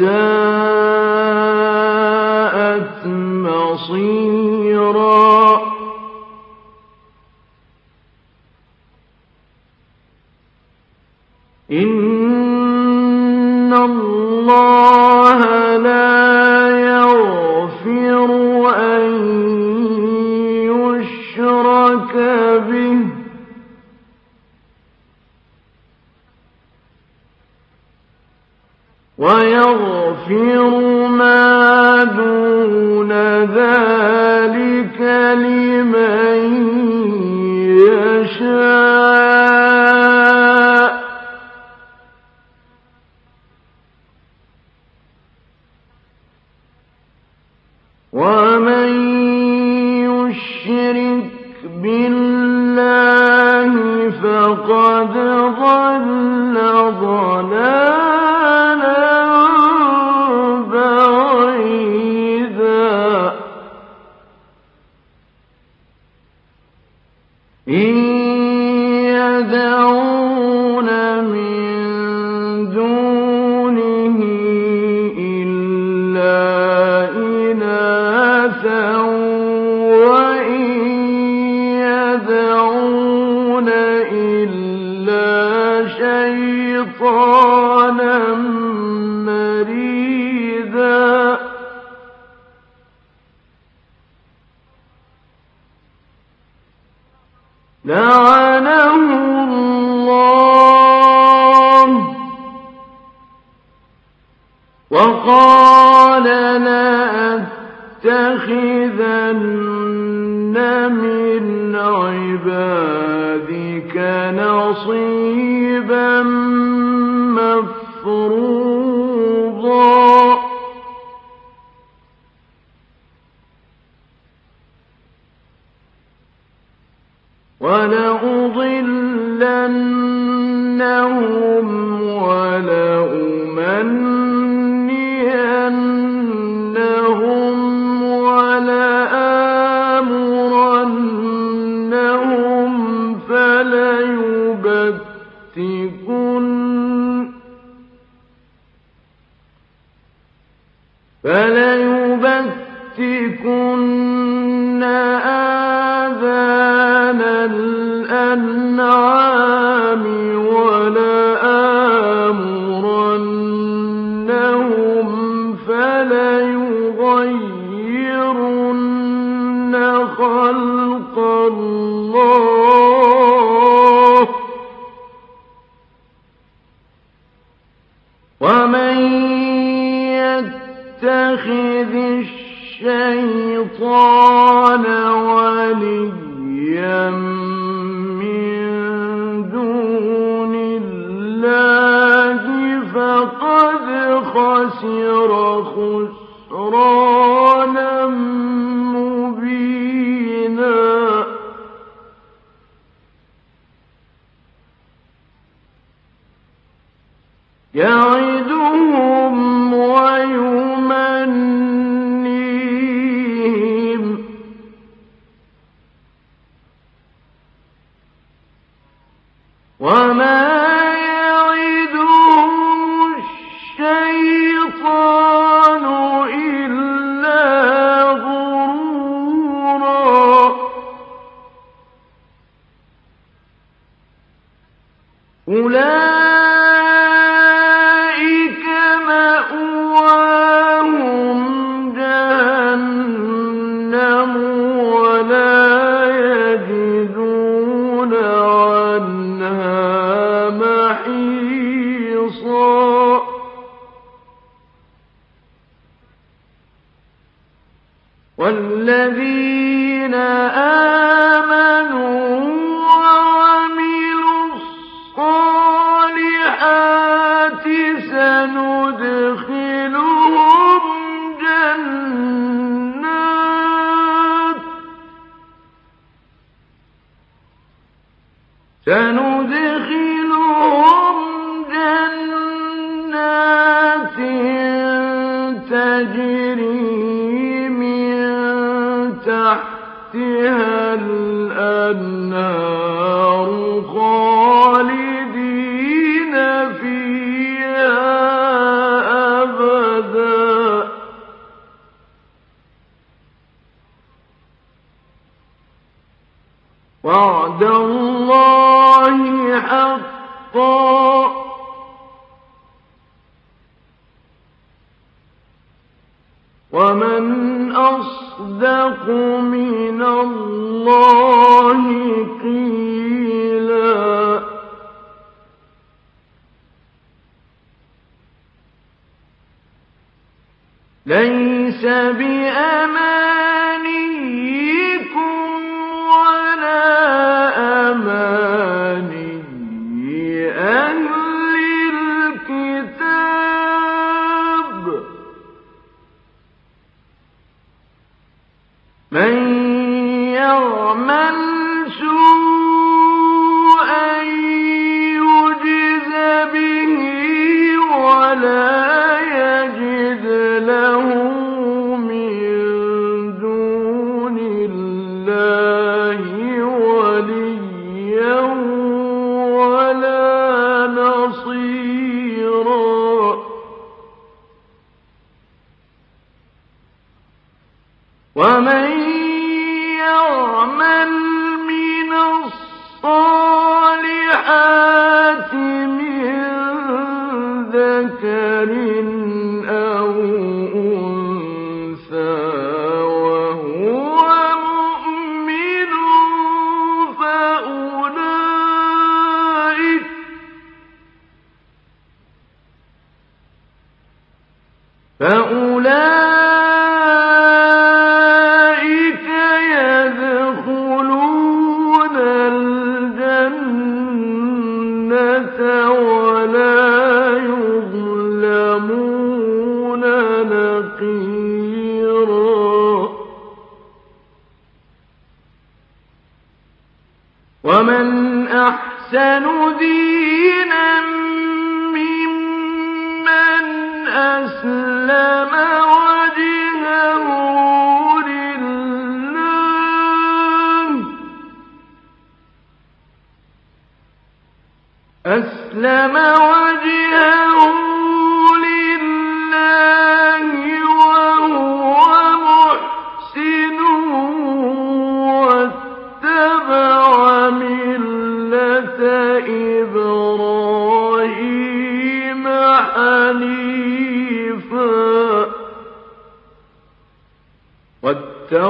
إن يدعون من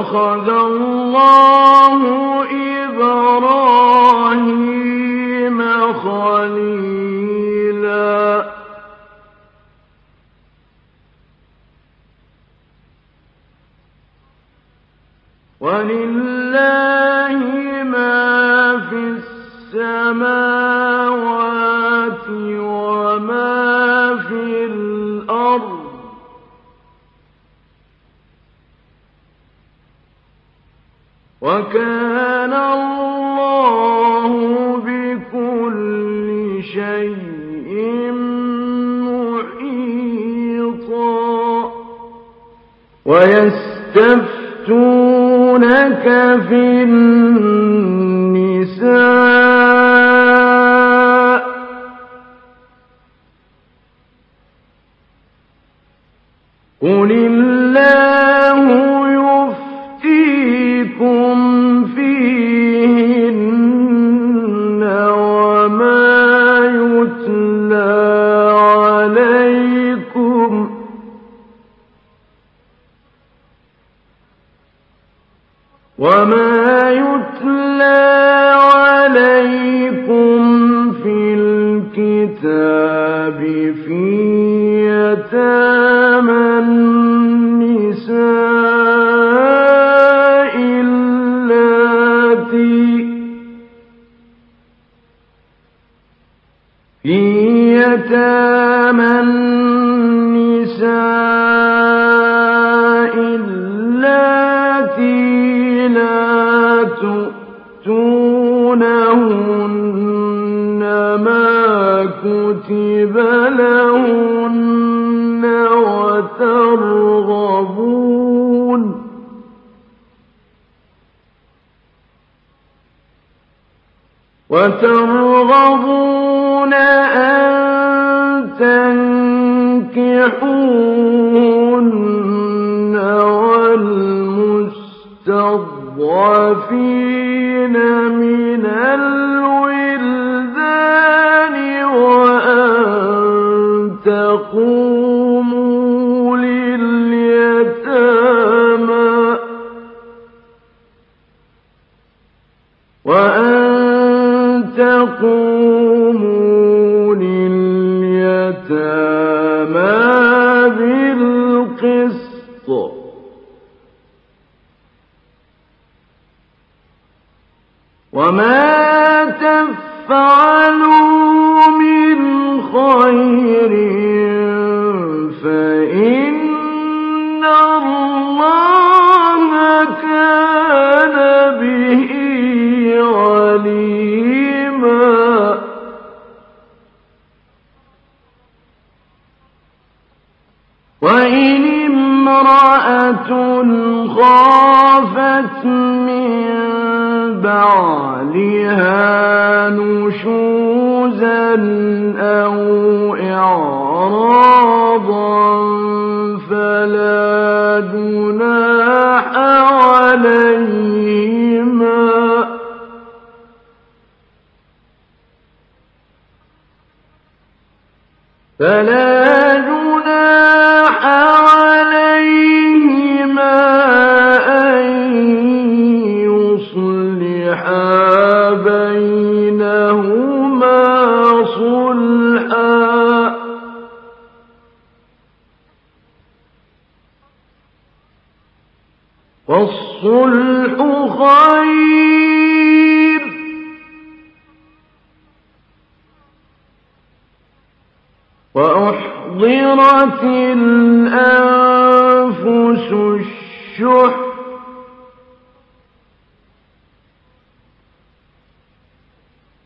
اتخذ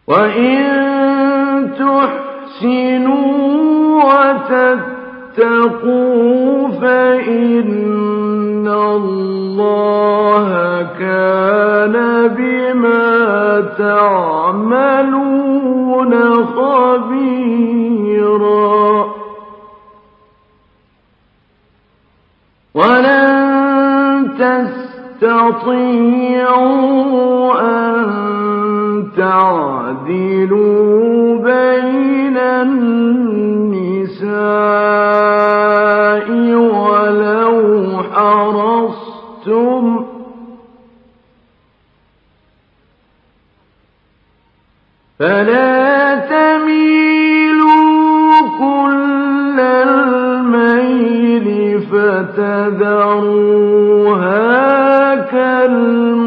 وإن تحسنوا وتتقوا فإن الله كان بما تعملون خبيرا ولن تستطيعوا أن بين النساء ولو حرصتم فلا تميلوا كل الميل فتذروها كالمعلقة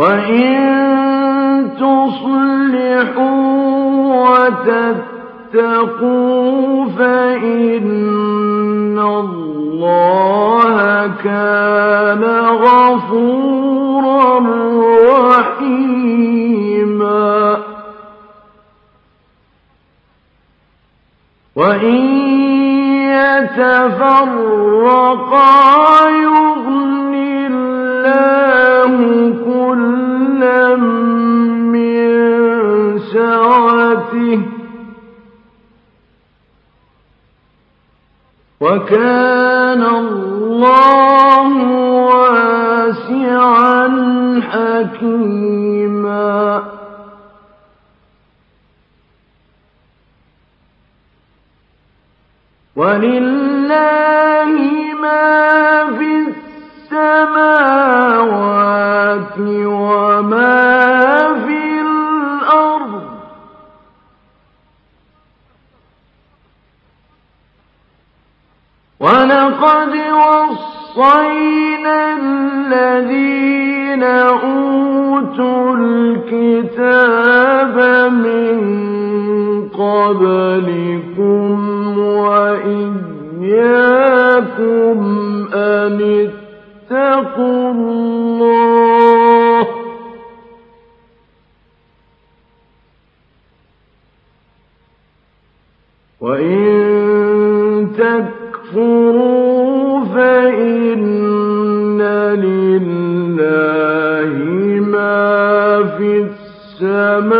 وإن تصلحوا وتتقوا فإن الله كان غفورا رحيما وإن يتفرقا يغن وكان الله واسعا حكيما. ولله ما في السماوات وما في الأرض. ولقد وصينا الذين أوتوا الكتاب من قبلكم وإياكم أن اتقوا الله. وإن تكفروا فإن لله ما في السماوات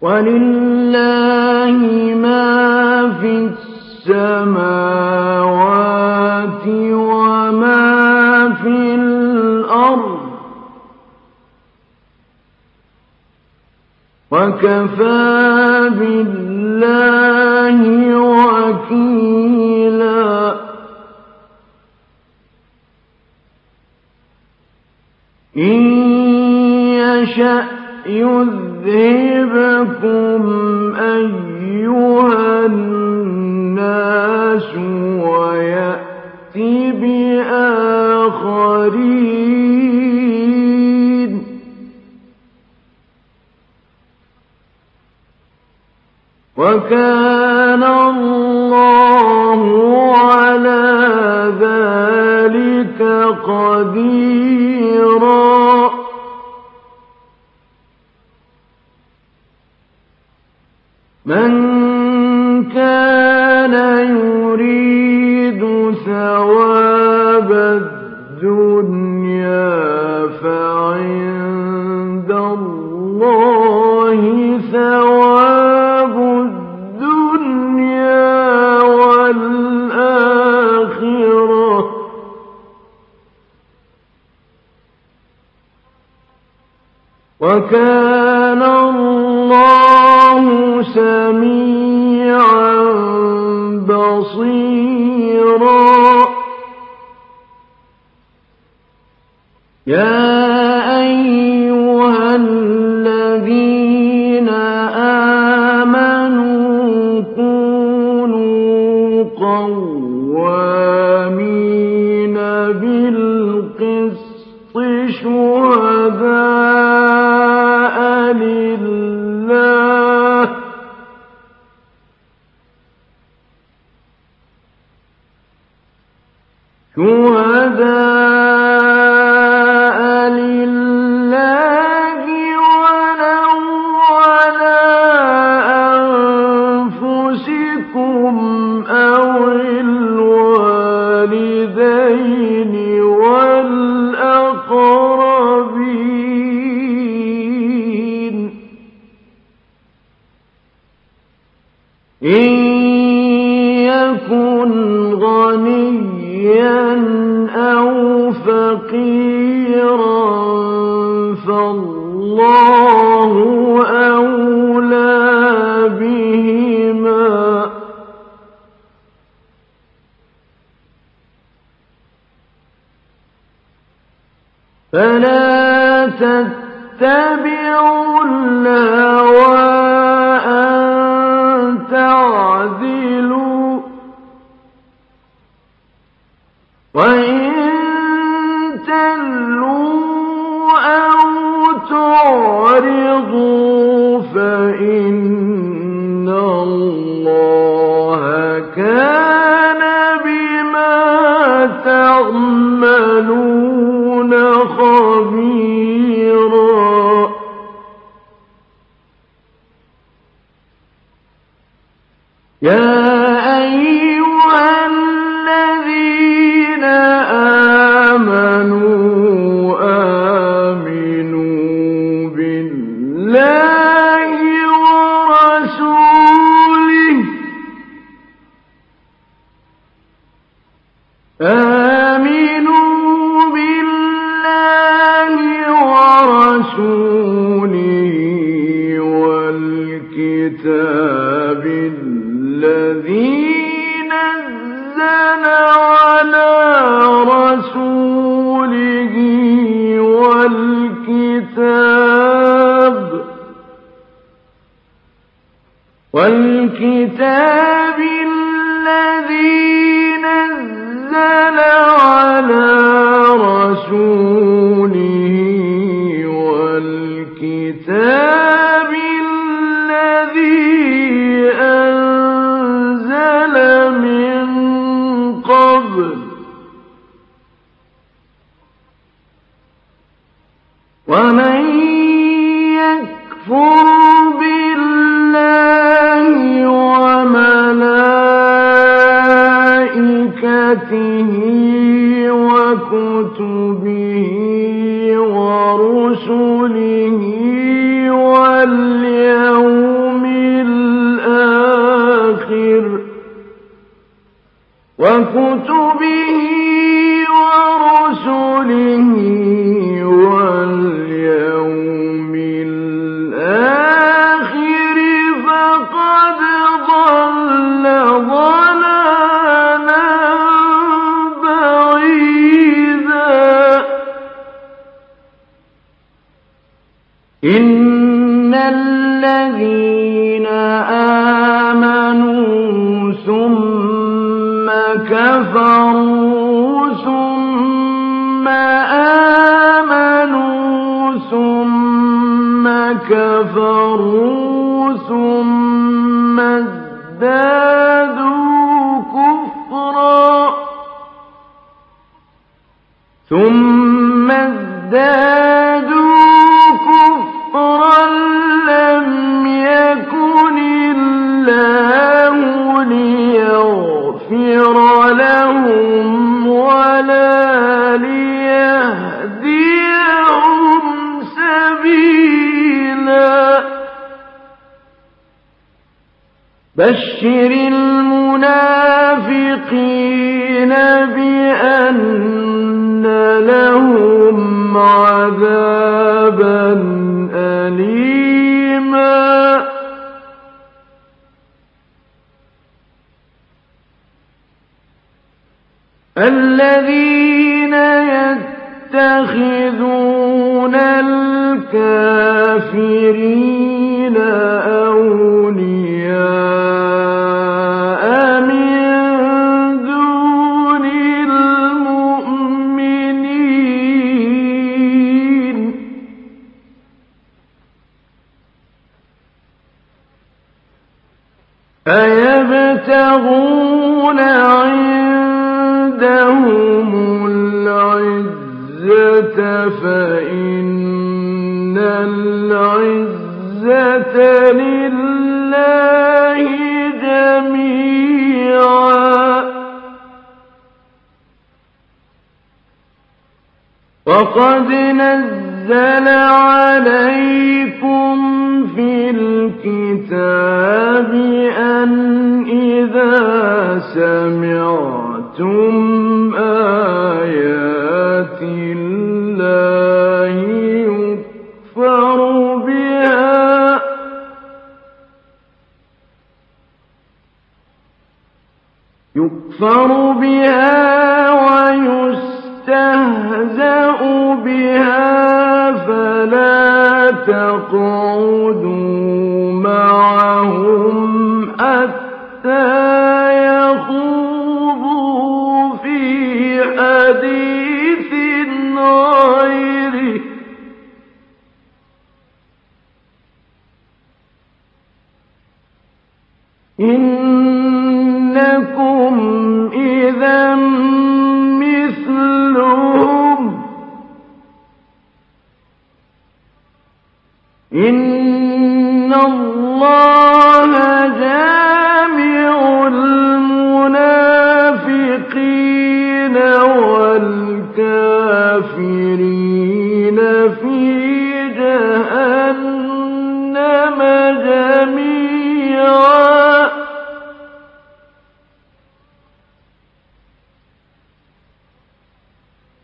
ولله ما في السماوات وما في الأرض. وكفى بالله وكيلا. إن يشأ أيها الناس بآخرين. وكان الله على ذلك ذلك قديرا. من كان يريد ثواب الدنيا وكان الله سميعا بصيرا. يا أيها الناس إن يكن غنيا أو فقيرا فالله أولى بهما. فلا تتبع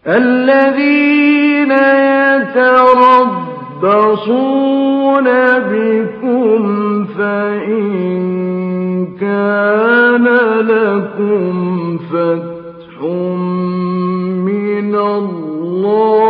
الذين يتربصون بكم فإن كان لكم فتح من الله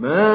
ما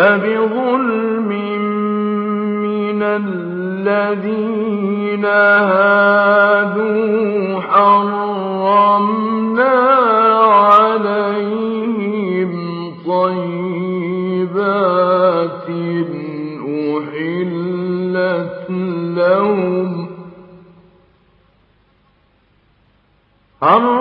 فبظلم من الذين هادوا حرمنا عليهم طيبات أحلت لهم. حرمنا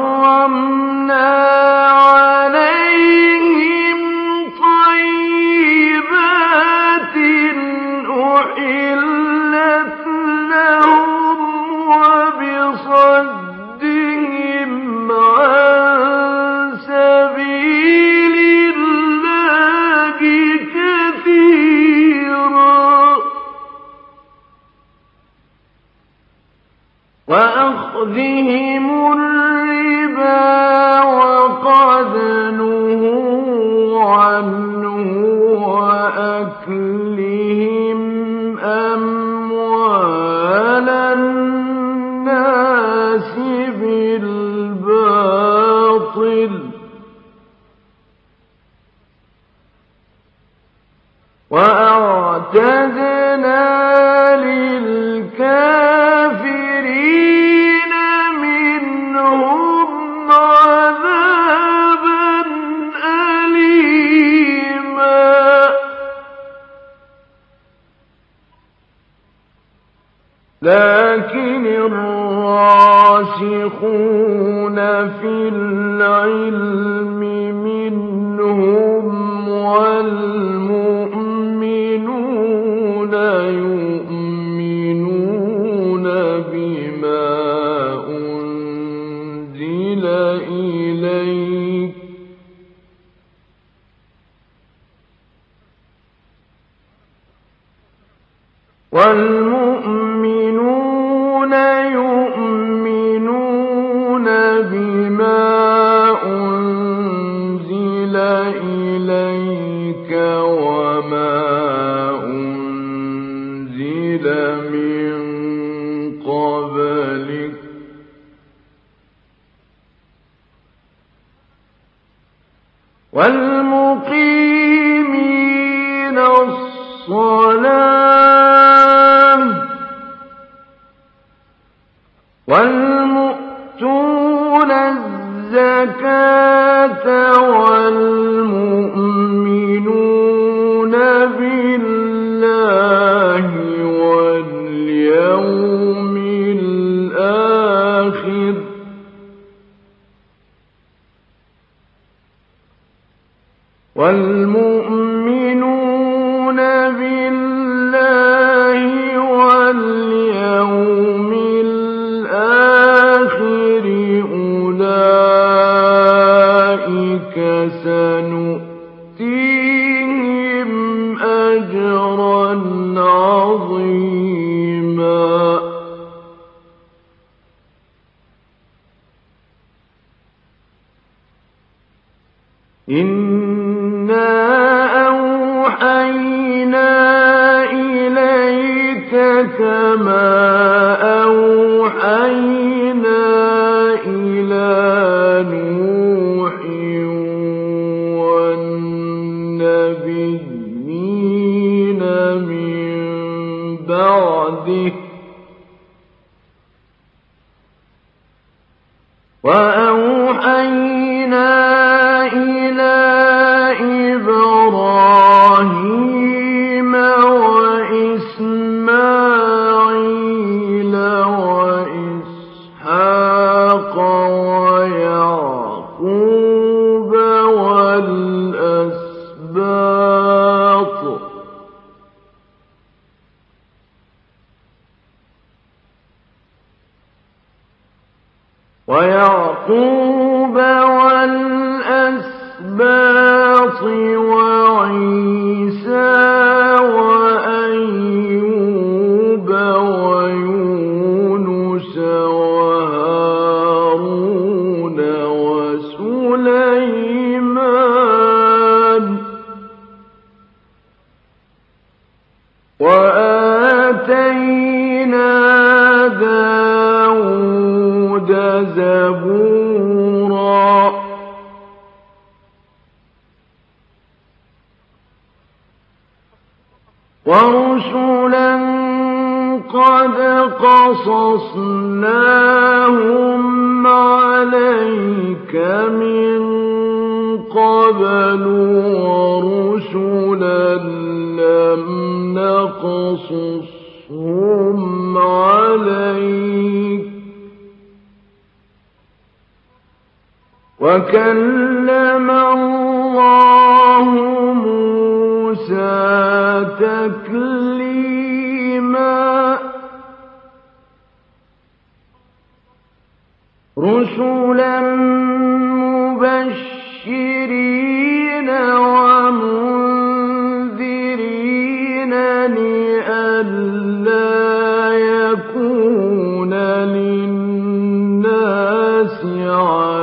يسبحون في العلم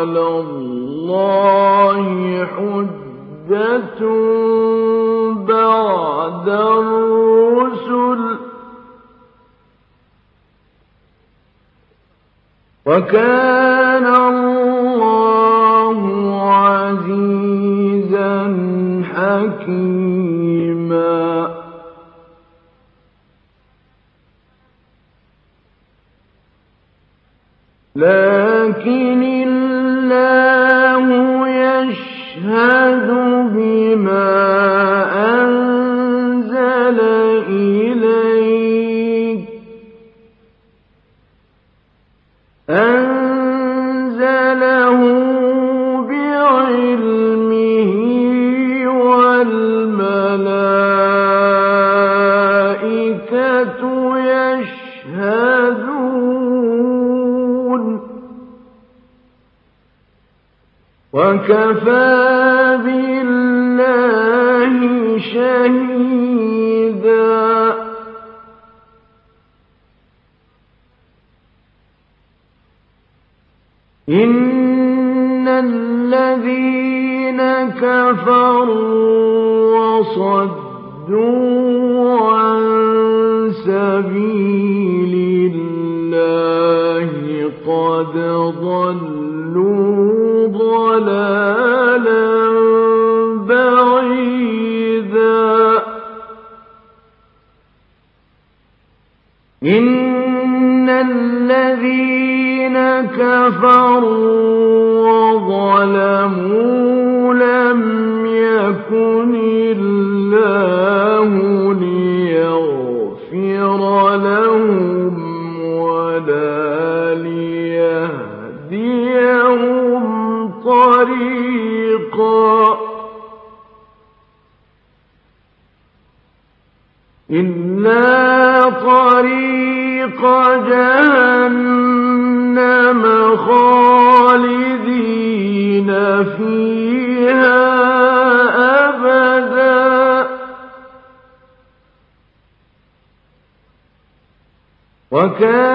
على الله حجة بعد الرسل. وكان الله عزيزا حكيما. لا 缘分。ربك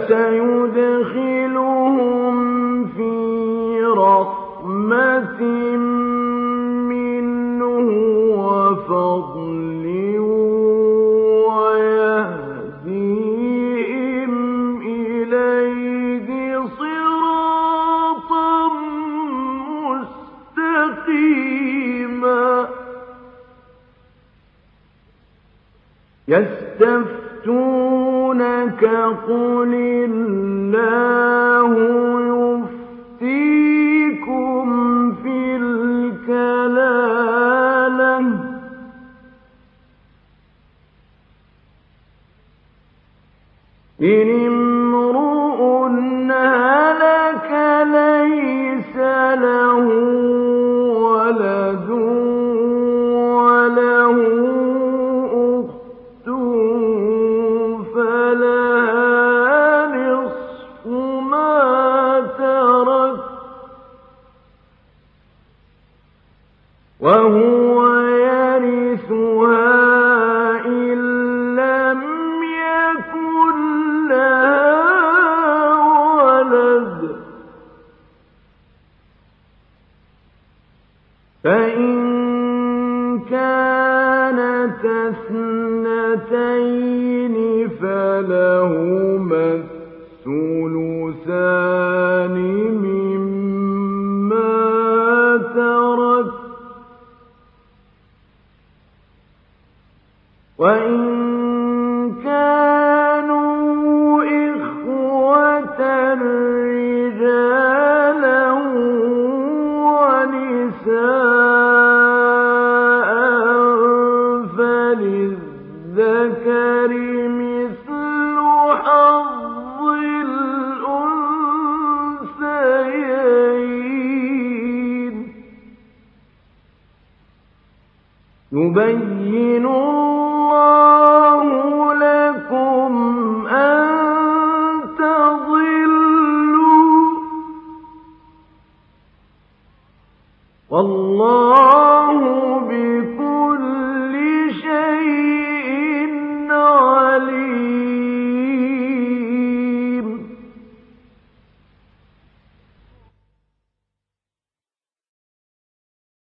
فسيدخلهم